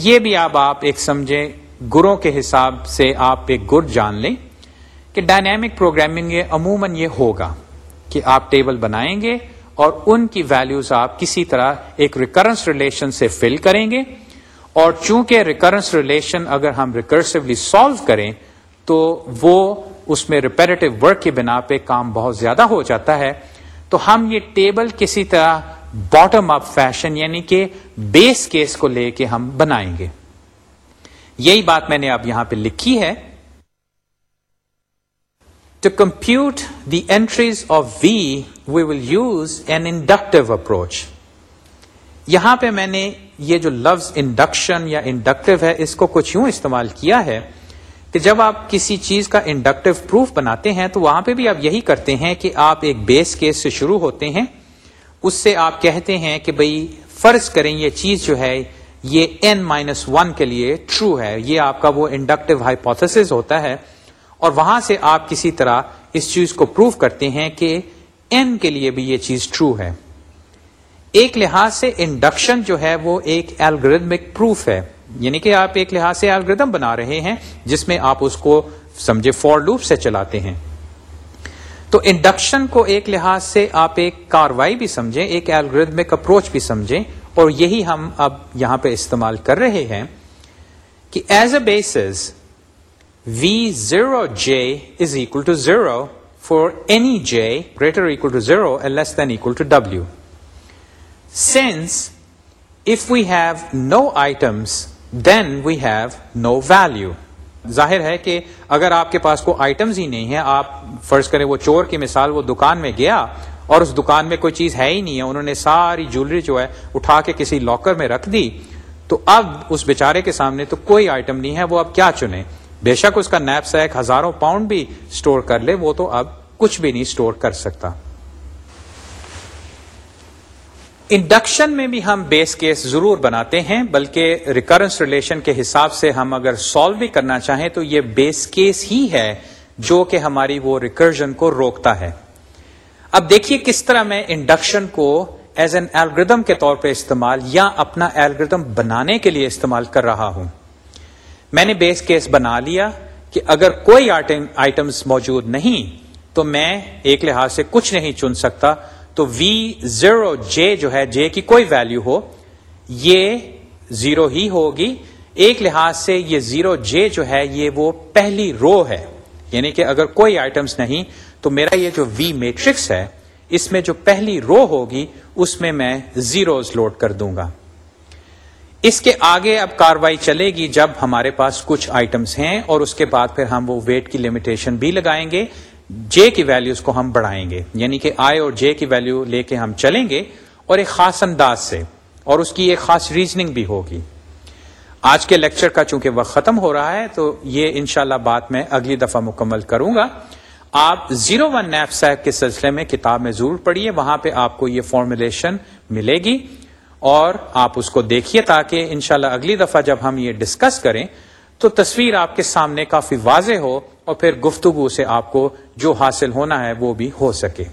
یہ بھی اب آپ ایک سمجھیں گروں کے حساب سے آپ ایک گر جان لیں کہ ڈائنامک پروگرامنگ یہ عموماً یہ ہوگا کہ آپ ٹیبل بنائیں گے اور ان کی ویلیوز آپ کسی طرح ایک ریکرنس ریلیشن سے فل کریں گے اور چونکہ ریکرنس ریلیشن اگر ہم ریکرسولی سالو کریں تو وہ اس میں ریپیریٹو ورک کے بنا پہ کام بہت زیادہ ہو جاتا ہے تو ہم یہ ٹیبل کسی طرح باٹم اپ فیشن یعنی کہ بیس کیس کو لے کے ہم بنائیں گے یہی بات میں نے اب یہاں پہ لکھی ہے to compute the entries of we we will use an inductive approach یہاں پہ میں نے یہ جو لفظ انڈکشن یا انڈکٹیو ہے اس کو کچھ یوں استعمال کیا ہے کہ جب آپ کسی چیز کا انڈکٹیو پروف بناتے ہیں تو وہاں پہ بھی آپ یہی کرتے ہیں کہ آپ ایک بیس کیس سے شروع ہوتے ہیں اس سے آپ کہتے ہیں کہ بھئی فرض کریں یہ چیز جو ہے یہ این مائنس ون کے لیے ٹرو ہے یہ آپ کا وہ انڈکٹیو ہائپوتھس ہوتا ہے اور وہاں سے آپ کسی طرح اس چیز کو پروف کرتے ہیں کہ این کے لیے بھی یہ چیز ٹرو ہے ایک لحاظ سے انڈکشن جو ہے وہ ایک الگریدمک پروف ہے یعنی کہ آپ ایک لحاظ سے الگریدم بنا رہے ہیں جس میں آپ اس کو سمجھے فور لوپ سے چلاتے ہیں تو انڈکشن کو ایک لحاظ سے آپ ایک کاروائی بھی سمجھیں ایک الگریدمک ایک اپروچ بھی سمجھیں اور یہی ہم اب یہاں پہ استعمال کر رہے ہیں کہ as a base we zero j is equal to zero for any j greater equal to zero less than equal to W since if we have no items then we have no value ظاہر ہے کہ اگر آپ کے پاس کوئی items ہی نہیں ہے آپ فرض کریں وہ چور کی مثال وہ دکان میں گیا اور اس دکان میں کوئی چیز ہے ہی نہیں ہے انہوں نے ساری جولری جو ہے اٹھا کے کسی لاکر میں رکھ دی تو اب اس بےچارے کے سامنے تو کوئی آئٹم نہیں ہے وہ اب کیا چنے بے شک اس کا نیپ سیک ہزاروں پاؤنڈ بھی اسٹور کر لے وہ تو اب کچھ بھی نہیں اسٹور کر سکتا انڈکشن میں بھی ہم بیس کیس ضرور بناتے ہیں بلکہ ریکرنس ریلیشن کے حساب سے ہم اگر سالو بھی کرنا چاہیں تو یہ بیس کیس ہی ہے جو کہ ہماری وہ ریکرجن کو روکتا ہے اب دیکھیے کس طرح میں انڈکشن کو ایز این ایلگردم کے طور پہ استعمال یا اپنا ایلگردم بنانے کے لیے استعمال کر رہا ہوں میں نے بیس کیس بنا لیا کہ اگر کوئی آئٹمس موجود نہیں تو میں ایک لحاظ سے کچھ نہیں چن سکتا تو وی زیرو جے جو ہے جے کی کوئی ویلیو ہو یہ زیرو ہی ہوگی ایک لحاظ سے یہ زیرو جے جو ہے یہ وہ پہلی رو ہے یعنی کہ اگر کوئی آئٹمس نہیں تو میرا یہ جو وی میٹرکس ہے اس میں جو پہلی رو ہوگی اس میں میں زیروز لوڈ کر دوں گا اس کے آگے اب کاروائی چلے گی جب ہمارے پاس کچھ آئٹمس ہیں اور اس کے بعد پھر ہم وہ ویٹ کی لمیٹیشن بھی لگائیں گے جے کی ویلیوز کو ہم بڑھائیں گے یعنی کہ آئی اور جے کی ویلیو لے کے ہم چلیں گے اور ایک خاص انداز سے اور اس کی ایک خاص ریزننگ بھی ہوگی آج کے لیکچر کا چونکہ وقت ختم ہو رہا ہے تو یہ انشاءاللہ بات میں اگلی دفعہ مکمل کروں گا آپ زیرو ون نیف سیک کے سلسلے میں کتاب میں ضرور پڑھیے وہاں پہ آپ کو یہ فارمولیشن ملے گی اور آپ اس کو دیکھیے تاکہ انشاءاللہ اگلی دفعہ جب ہم یہ ڈسکس کریں تو تصویر آپ کے سامنے کافی واضح ہو اور پھر گفتگو سے آپ کو جو حاصل ہونا ہے وہ بھی ہو سکے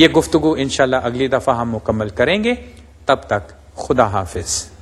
یہ گفتگو انشاءاللہ اگلی دفعہ ہم مکمل کریں گے تب تک خدا حافظ